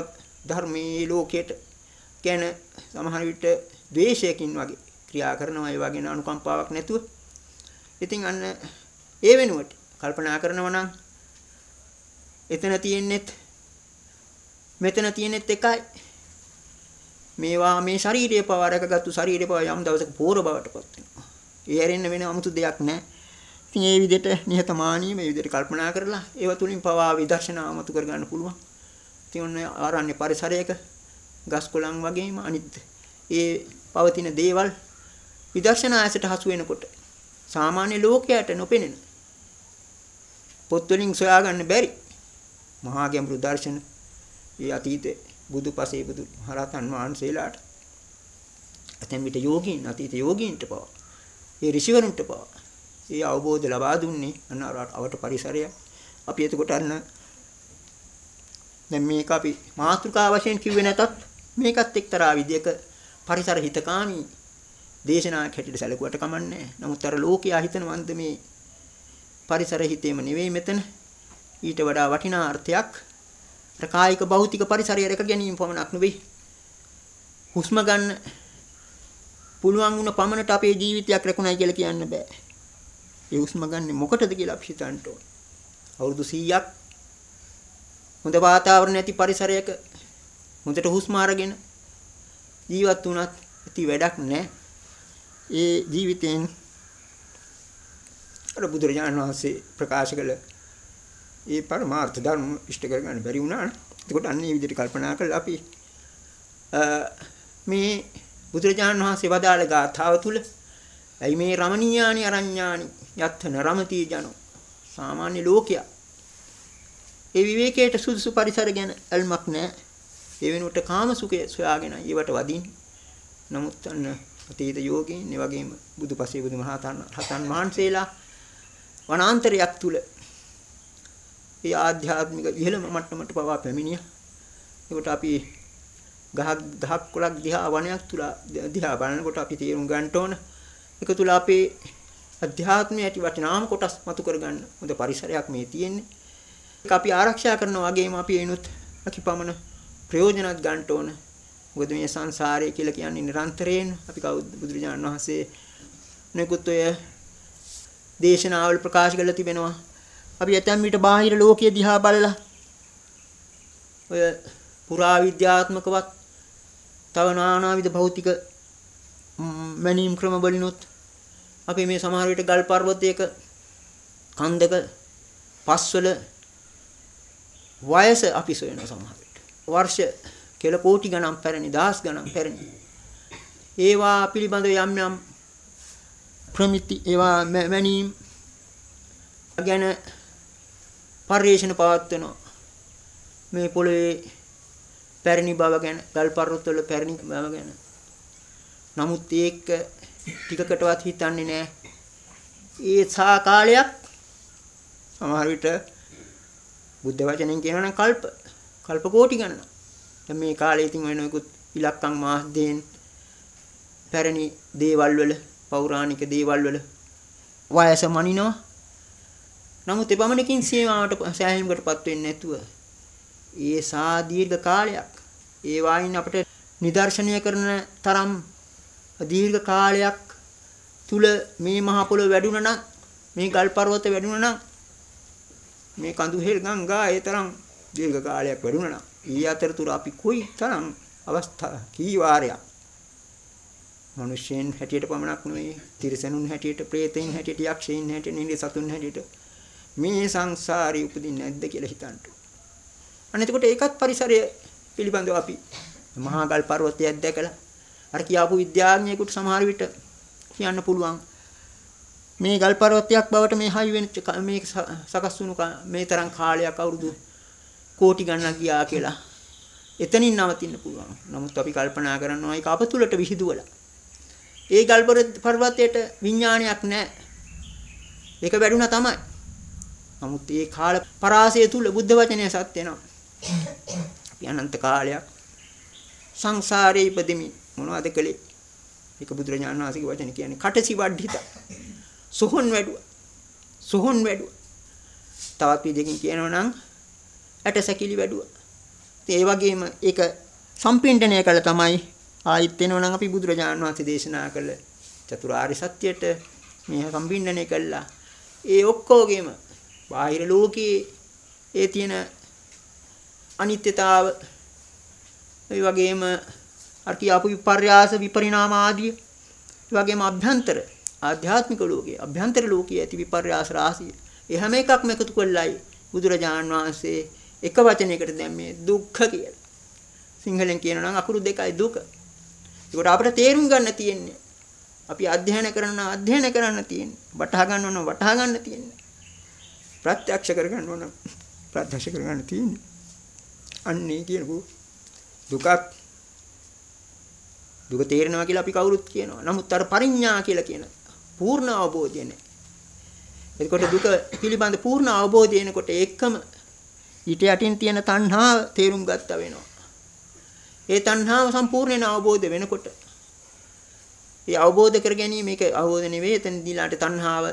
ධර්මයේ ලෝකයට කියන සමහර විට ද්වේෂයකින් වගේ ක්‍රියා කරනවා ඒ වගේ අනුකම්පාවක් නැතුව ඉතින් අන්න ඒ වෙනුවට කල්පනා කරනවා නම් එතන තියෙන්නෙත් මෙතන තියෙන්නෙත් එකයි මේවා මේ ශාරීරිය පව අරකගත්තු ශාරීරිය පව යම් දවසක පෝර බවටපත් වෙනවා. ඒ ඇරෙන්න වෙන 아무තු දෙයක් නැහැ. ඉතින් මේ විදිහට නිහතමානී මේ විදිහට කල්පනා කරලා ඒව තුලින් පවා විදර්ශනා අමතු කරගන්න පුළුවන්. ඉතින් ඔන්න ආරණ්‍ය පරිසරයක ගස් කොළන් වගේම අනිත් ඒ පවතින දේවල් විදර්ශනා ඇසට හසු වෙනකොට සාමාන්‍ය ලෝකයට නොපෙනෙන පොත් වලින් සොයාගන්න බැරි මහා ගැඹුරු දර්ශන ඒ අතීතේ බුදුපසේ බුදු හරහතන් වහන්සේලාට ඇතැම් විට යෝගීන් අතීත යෝගීන්ට පවා ඒ ඍෂිවරුන්ට පවා ඒ අවබෝධ ලබා දුන්නේ අන්න අවට පරිසරය. අපි එතකොට අන්න දැන් මේක අපි මාතෘකා වශයෙන් කිව්වේ නැතත් මේකත් එක්තරා විදියක පරිසර හිතකාමී දේශනාවක් හැටියට සැලකුවට කමන්නේ නමුත් අර ලෝකයා හිතන වන්ද මේ පරිසර හිතේම නෙවෙයි මෙතන? ඊට වඩා වටිනා අර්ථයක් කායික භෞතික පරිසරය රැක ගැනීම පමණක් නෙවෙයි. හුස්ම ගන්න පුළුවන් වුණ පමණට අපේ ජීවිතයක් රැකුණයි කියලා කියන්න බෑ. ඒ හුස්ම ගන්න මොකටද කියලා අපි හිතන්න ඕන. අවුරුදු 100ක් හොඳ වාතාවරණ ඇති පරිසරයක හොඳට හුස්ම අරගෙන ජීවත් වුණත් ඇති වැඩක් නැහැ. ඒ ජීවිතයෙන් අර බුදුරජාණන් වහන්සේ ප්‍රකාශ කළ ඒ පරමාර්ථ ධර්ම ඉෂ්ට කරගන්න බැරි වුණා. එතකොට අන්න මේ විදිහට කල්පනා කරලා අපි මේ බුදුරජාණන් වහන්සේ වදාළ ගාථාව තුල ඇයි මේ රමණීයානි අරඤ්ඤානි යත්තන රමති ජනෝ සාමාන්‍ය ලෝකයා ඒ විවේකයට සුදුසු පරිසර ගැන අල්මක් නැහැ. ඒ වෙනුවට කාම සුඛය සොයාගෙන ඊවට වදින්. නමුත් අන්න අතීත යෝගීන් ඒ වගේම බුදුපසේ බුදුමහතන් රහතන් වහන්සේලා වනාන්තරයක් තුල ඒ ආධ්‍යාත්මික ඉහළම මට්ටමට පවා පැමිණියා. ඒකට අපි ගහක් ගහක් කොළක් දිහා වනයක් තුල දිහා බලනකොට අපි තේරුම් ගන්න ඕන ඒක තුල අපේ අධ්‍යාත්මයේ ඇති වටිනාම කොටස් මතු කරගන්න හොඳ පරිසරයක් මේ තියෙන්නේ. ඒක අපි ආරක්ෂා කරනවා වගේම අපි එනුත් අකිපමණ ප්‍රයෝජනත් ගන්න ඕන. මොකද මේ සංසාරය කියලා කියන්නේ නිරන්තරයෙන් අපි කවුද බුදුරජාණන් වහන්සේ නිකුත් ඔය දේශනාවල ප්‍රකාශ කරලා තිබෙනවා. අපි ඇතැම් විට බාහිර ලෝකයේ දිහා බලලා ඔය පුරා විද්‍යාත්මකවත් තව නානාවිද භෞතික මැනීම් ක්‍රම වලිනුත් අපි මේ සමහර විට ගල් පර්වතයක කන්දක පස්වල වයස අපි සොයන සමහර විට. වර්ෂ කෙල කෝටි ගණන් පැරණි දහස් ගණන් පැරණි. ඒවා පිළිබඳව යම් යම් ප්‍රමිති ඒවා මැනීම් ගැන පරිේශන පවත්වනවා. මේ පොළවේ පැරණි බව ගැන ගල් පර්වත වල පැරණි බව ගැන. නමුත් ඒක ටිකකටවත් හිතන්නේ නැහැ ඒ සා කාලයක් සමහර විට බුද්ධ වචනෙන් කියනවා නම් කල්ප කල්ප කෝටි ගණන දැන් මේ කාලේ ඉතින් වෙන එකකුත් ඉලක්කම් මාස් දෙන් පැරණි දේවල් වල පෞරාණික දේවල් වල වයස මනිනවා. නමුත් එපමණකින් සීමාවට සෑහීමකටපත් වෙන්නේ නැතුව ඒ සා දීර්ඝ කාලයක් ඒ වයින් අපිට නිදර්ශනය කරන තරම් දීර්ඝ කාලයක් තුල මේ මහ පොළොව වැඩුණා නම් මේ ගල් පර්වත වැඩුණා නම් මේ කඳු හෙල් ගංගා ඒ තරම් දීර්ඝ කාලයක් වැඩුණා නම් ඊ අතරතුර අපි කොයි තරම් අවස්ථා කී වාරයක් මිනිස්යෙන් හැටියට පමණක් නෙවෙයි තිරිසනුන් හැටියට പ്രേතයින් හැටියට යක්ෂයින් හැටියට නිරි සතුන් හැටියට මේ සංසාරේ උපදින්නේ නැද්ද කියලා හිතන්න. අන්න එතකොට ඒකත් පරිසරය පිළිබඳව අපි මහා ගල් පර්වතයක් දැකලා අර කියාපු විද්‍යාඥයෙකුට සමහර විට කියන්න පුළුවන් මේ ගල් පර්වතයක් බවට මේ හයි වෙන මේ සකස් වුණු මේ තරම් කාලයක් අවුරුදු කෝටි ගණනක් ගියා කියලා එතනින් නවතින්න පුළුවන්. නමුත් අපි කල්පනා කරනවා ඒක අප තුලට විහිදුවලා. ඒ ගල් පර්වතයට විඥානයක් නැහැ. ඒක වැඩුණා තමයි. නමුත් මේ කාල පරාසය තුල බුද්ධ වචනය සත්‍ය වෙනවා. අපි අනන්ත කාලයක් සංසාරේ ඉපදෙමි මොනවද කළේ? ඒක බුදුරජාණන් වහන්සේගේ වචන කියන්නේ කටසි වඩ්ඩිත. සොහොන් වැඩුවා. සොහොන් වැඩුවා. තවත් විදිහකින් කියනවා නම් ඇටසැකිලි වැඩුවා. ඒ වගේම ඒක සම්පින්ඩණය කළ තමයි ආයිත් වෙනවා නම් අපි බුදුරජාණන් වහන්සේ දේශනා කළ චතුරාර්ය සත්‍යයට මේ සම්පින්ඩණය කළා. ඒ ඔක්කොගෙම බාහිර ලෝකයේ ඒ තියෙන අනිත්‍යතාව ඒ වගේම අර කියාපු විපර්යාස විපරිණාම ආදී ඒ වගේම අභ්‍යන්තර ආධ්‍යාත්මික ලෝකයේ අභ්‍යන්තර ලෝකයේ ඇති විපර්යාස රාශිය ඒ හැම එකක්ම එකතු කළයි බුදුරජාන් වහන්සේ එක වචනයකට දැම්මේ දුක්ඛ කියලා. සිංහලෙන් කියනවා නම් අකුරු දෙකයි දුක. ඒකට අපිට තේරුම් ගන්න තියෙන්නේ අපි අධ්‍යයන කරන අධ්‍යයන කරන්න තියෙන්නේ. වටහා ගන්න ඕන වටහා ගන්න තියෙන්නේ. ප්‍රත්‍යක්ෂ කර ගන්න ඕන ප්‍රත්‍යක්ෂ කර ගන්න තියෙන්නේ. අන්නේ කියනකෝ දුකක් දුක තේරෙනවා කියලා අපි කවුරුත් කියනවා. නමුත් අර පරිඥා කියලා කියන පූර්ණ අවබෝධය නැහැ. එතකොට දුක පිළිබඳ පූර්ණ අවබෝධය එනකොට ඒකම ඊට යටින් තියෙන තණ්හාව තේරුම් ගත්තා වෙනවා. ඒ තණ්හාව සම්පූර්ණයෙන් අවබෝධ වෙනකොට ඒ අවබෝධ කර ගැනීම මේක අවබෝධ නෙවෙයි එතන දීලාට තණ්හාව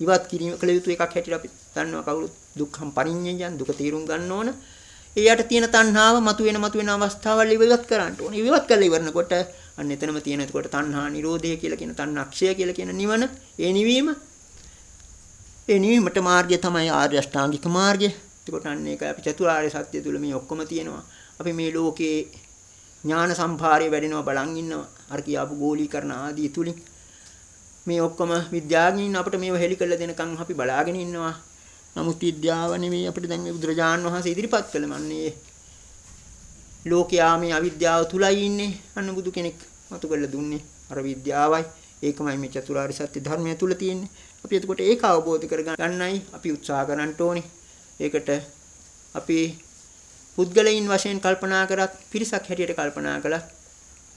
ඉවත් කිරීම කළ යුතු එකක් හැටියට අපි දන්නවා කවුරුත් දුක්ඛම් පරිඤ්ඤයන් දුක තේරුම් ගන්න ඕන. එයාට තියෙන තණ්හාව මතුවෙන මතුවෙන අවස්ථාවල් ඉවත් කරන්න ඕනේ. ඉවත් කරලා ඉවරනකොට අන්න එතනම තියෙන එතකොට තණ්හා නිරෝධය කියලා කියන තණ්හක්ෂය කියලා කියන නිවන ඒ නිවීම ඒ නිවීමට මාර්ගය තමයි ආර්ය අෂ්ටාංගික මාර්ගය. එතකොට අන්න ඒක අපි චතුරාර්ය සත්‍ය තුල මේ ඔක්කොම තියෙනවා. අපි මේ ලෝකේ ඥාන සම්භාරය වැඩෙනවා බලන් ඉන්නවා. අර කියාපු ගෝලීකරණ ආදී තුලින් මේ ඔක්කොම විද්‍යාඥයින් අපිට මේව හෙලි කරලා දෙනකන් අපි බලාගෙන ඉන්නවා. නමුත් විද්‍යාව නෙමෙයි අපිට දැන් මේ බුදුරජාණන් වහන්සේ ඉදිරිපත් කළ. මන්නේ ලෝකයා මේ අවිද්‍යාව තුලයි ඉන්නේ අන්න බුදු කෙනෙක් මතු කරලා දුන්නේ. අර විද්‍යාවයි. ඒකමයි මේ චතුරාර්ය සත්‍ය ධර්මය තුල තියෙන්නේ. අපි එතකොට ඒක අවබෝධ කරගන්නයි අපි උත්සාහ කරන්න ඕනේ. ඒකට අපි පුද්ගලයන් වශයෙන් කල්පනා කරත් පිරිසක් හැටියට කල්පනා කළත්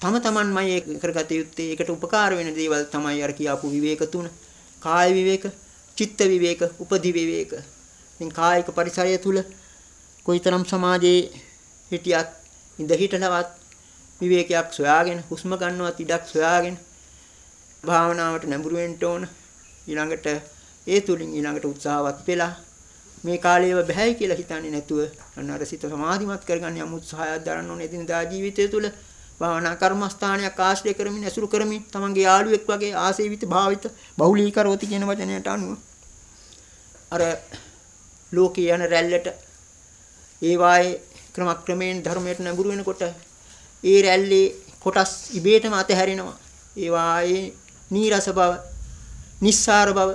තම තමන්මයි ඒක කරගත යුත්තේ. ඒකට උපකාර වෙන දේවල් තමයි අර කියාපු විවේක තුන. කාය විවේක චිත්ත විවේක, උපදි විවේක. ඉතින් කායික පරිසරය තුල කොයිතරම් සමාජයේ හිටියත් ඉඳ හිටලවත් විවේකයක් සොයාගෙන හුස්ම ගන්නවත් ඉඩක් සොයාගෙන භාවනාවට නැඹුරු වෙන්න ඕන. ඊළඟට ඒ තුලින් ඊළඟට උත්සාහවත් වෙලා මේ කාලේව බෑයි කියලා හිතන්නේ නැතුව අන්නර සිත සමාධිමත් කරගන්න යම් උත්සාහයක් දරන්න ඕනේ එදිනදා ජීවිතය තුළ භාවනා කර්මස්ථානයක් ආශ්‍රය කරමින් ඇසුරු කරමින් තමන්ගේ යාළුවෙක් වගේ ආසේවිත භාවිත බහුලීකරවති කියන වචනයට අනුව. අර ලෝකේ යන රැල්ලට ඒ වායේ ක්‍රමක්‍රමයෙන් ධර්මයට නැඹුරු වෙනකොට ඒ රැල්ලේ කොටස් ඉබේටම අතහැරෙනවා. ඒ වායේ නීරස බව නිස්සාර බව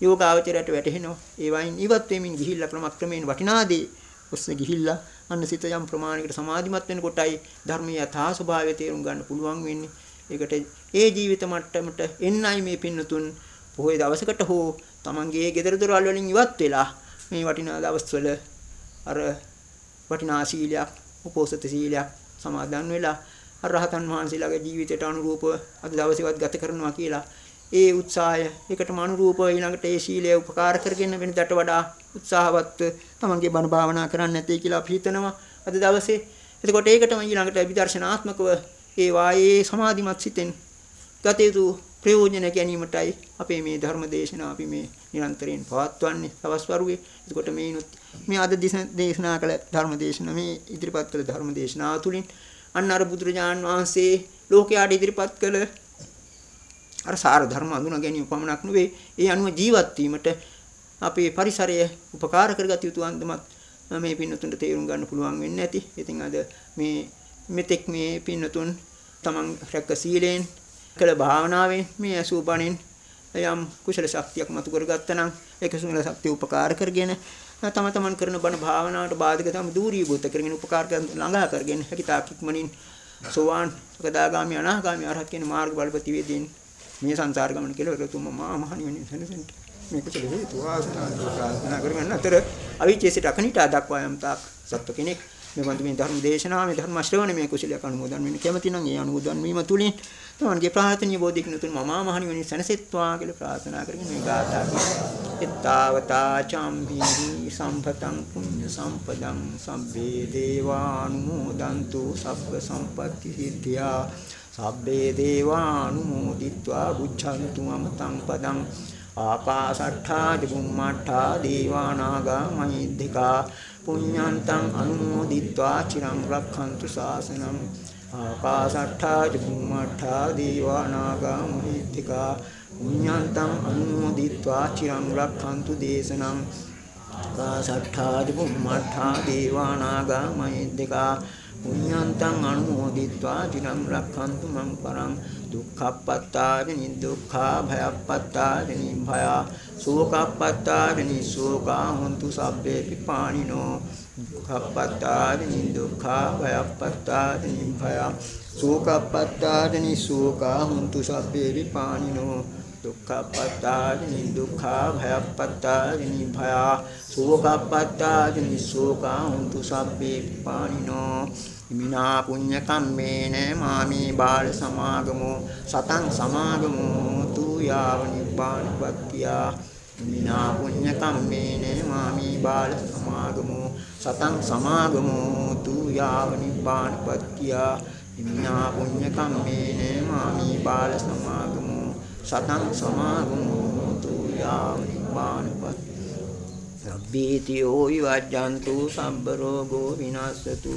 යෝගාවචරයට වැටහෙනවා. ඒ වයින් ඉවත් වෙමින් ගිහිල්ලා ක්‍රමක්‍රමයෙන් වටිනාදී ඔස්සේ ගිහිල්ලා අන්න සිත යම් ප්‍රමාණයකට සමාධිමත් වෙනකොටයි ධර්මයේ යථා ස්වභාවය තේරුම් ගන්න පුළුවන් වෙන්නේ. ඒකට ඒ ජීවිත මට්ටමට එන්නයි මේ පින්නතුන් පොහොය දවසකට හෝ Tamanගේ ගෙදර දොරවල් වලින් ඉවත් වෙලා මේ වටිනා දවස්වල අර වටිනා සීලයක් උපෝසත සීලයක් සමාදන් වෙලා අර රහතන් වහන්සේලාගේ ජීවිතයට අනුරූපව අද දවසේවත් ගත කරනවා කියලා ඒ උත්සාහය ඒකටම අනුරූපව ඊළඟට ඒ සීලය උපකාර කරගෙන වෙනදට වඩා උත්සාහවත් තමන්ගේ බණ භාවනා කරන්න නැtei කියලා අපි හිතනවා අද දවසේ. එතකොට ඒකටම ඊළඟට විදර්ශනාත්මකව ඒ වායේ සමාධිමත් සිතෙන් ගත යුතු ප්‍රයෝජන ගැනීමටයි අපේ මේ ධර්ම දේශනාව අපි මේ නිරන්තරයෙන් පවත්වන්නේ සවස් වරුවේ. එතකොට මේනොත් මේ අද දේශනා කළ ධර්ම දේශනාව මේ ඉදිරිපත් කළ ධර්ම දේශනාව තුළින් අන්න අර බුදුරජාන් වහන්සේ ලෝකයාට ඉදිරිපත් කළ අර සාර ධර්ම අඳුන ගැනීම පමණක් නෙවෙයි ඒ අනුව ජීවත් වීමට අපේ පරිසරය උපකාර කරගත යුතු අන්දමත් මේ පින්නතුන්ට තේරුම් ගන්න පුළුවන් වෙන්නේ නැති. ඉතින් අද මේ මෙතෙක් මේ පින්නතුන් තමන් රැක සීලෙන් කළ භාවනාවෙන් මේ අසූපණෙන් යම් කුසල ශක්තියක් මතු කරගත්තා නම් ඒක කුසල ශක්තිය උපකාර කරගෙන තම තමන් කරන බණ භාවනාවට බාධක තම දූරීභූත කරගෙන උපකාර කරන ළඟා කරගෙන හැකිතාක් ඉක්මනින් සෝවාන් සකදාගාමි අනාගාමි අරහත් කියන මාර්ග බලපති වේදීන් මේ සංසාර ගමන කියලා රතුම මා මහණියනි සනසෙන්ට මේ කුසල හේතු වාසනා ප්‍රාර්ථනා කරගෙන අතර අවිචේසිත අකනිටා දක්වා යම් තාක් සත්ව කෙනෙක් මේ වන්දු මේ ධර්ම දේශනාව මේ ධර්ම ශ්‍රවණය මේ කුසලයක් අනුමෝදන් වෙන්න කැමති නම් ඒ අනුමෝදන් වීම තුලින් තමන්ගේ ප්‍රාර්ථනීය බෝධිකින තුන් මමා මහණිවනි සනසෙත්වා කියලා ප්‍රාර්ථනා කරගෙන මේ ගාථා කියනවා. එත්තාවතා චම්හි සම්පතං පුඤ්ඤ සම්පදං සම්බේ දේවානුමෝදන්තු සබ්බ සම්පatti සිද්ධා සබ්බේ දේවානුමෝදිත්වා බුද්ධන්තු අමතං පදං. ආකාශට්ඨා දිබුම්මට්ඨා දීවානාගා මහිද්దికා. පුඤ්ඤන්තං අනුමෝදිත්වා චිරං රක්ඛන්තු ශාසනං. ආකාශට්ඨා චුම්මට්ඨා දීවානාගා මහිත්‍තිකා පුඤ්ඤන්තං අනුමෝදිත්වා චිරං රක්ඛන්තු දේශනං. ආකාශට්ඨා චුම්මට්ඨා දීවානාගා මහිත්‍තිකා පුඤ්ඤන්තං අනුමෝදිත්වා චිරං රක්ඛන්තු මං පරං දුක්ඛප්පත්තාරිනි දුක්ඛා භයප්පත්තාරිනි භයා සෝකප්පත්තාරිනි සෝකා හොන්තු සබ්බේ පිපාණිනෝ දුක්ඛප්පත්තාරිනි දුක්ඛා භයප්පත්තාරිනි භයා සෝකප්පත්තාරිනි සෝකා හොන්තු සබ්බේ පිපාණිනෝ දුක්ඛප්පත්තාරිනි දුක්ඛා භයප්පත්තාරිනි භයා සෝකප්පත්තාරිනි සෝකා හොන්තු සබ්බේ පිපාණිනෝ ඉමිනා පුඤ්ඤ කම්මේන මාමි බාල සමාගමෝ සතං සමාගමෝ තු යාව නිබ්බානපත්තිය ඉමිනා පුඤ්ඤ කම්මේන මාමි බාල සමාගමෝ සතං සමාගමෝ තු යාව නිබ්බානපත්තිය ඉමිනා පුඤ්ඤ කම්මේන මාමි බාල සමාගමෝ සතං සමාගමෝ තු යාව නිබ්බානපත්තිය. සබ්බීතියෝ විවජ්ජන්තු සම්බ රෝගෝ විනාශතු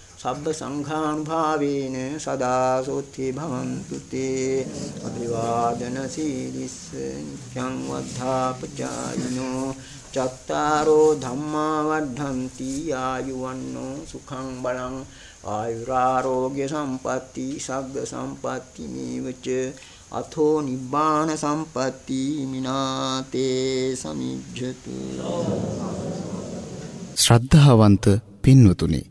සබ්බ සංඝානුභාවේන සදා සෝත්ති භවන්තු තේ අභිවාදන සීලිස්ස නිච්ඡං වද්ධාපචායිනෝ චත්තාරෝ ධම්මා වද්ධන්ති ආයුවන්නෝ සුඛං බලං ආයුරාෝග්‍ය සම්පatti සග්ග සම්පatti මේවච අතෝ නිබ්බාන සම්පatti මිනාතේ සමිජ්ජතු ශ්‍රද්ධාවන්ත පින්වතුනි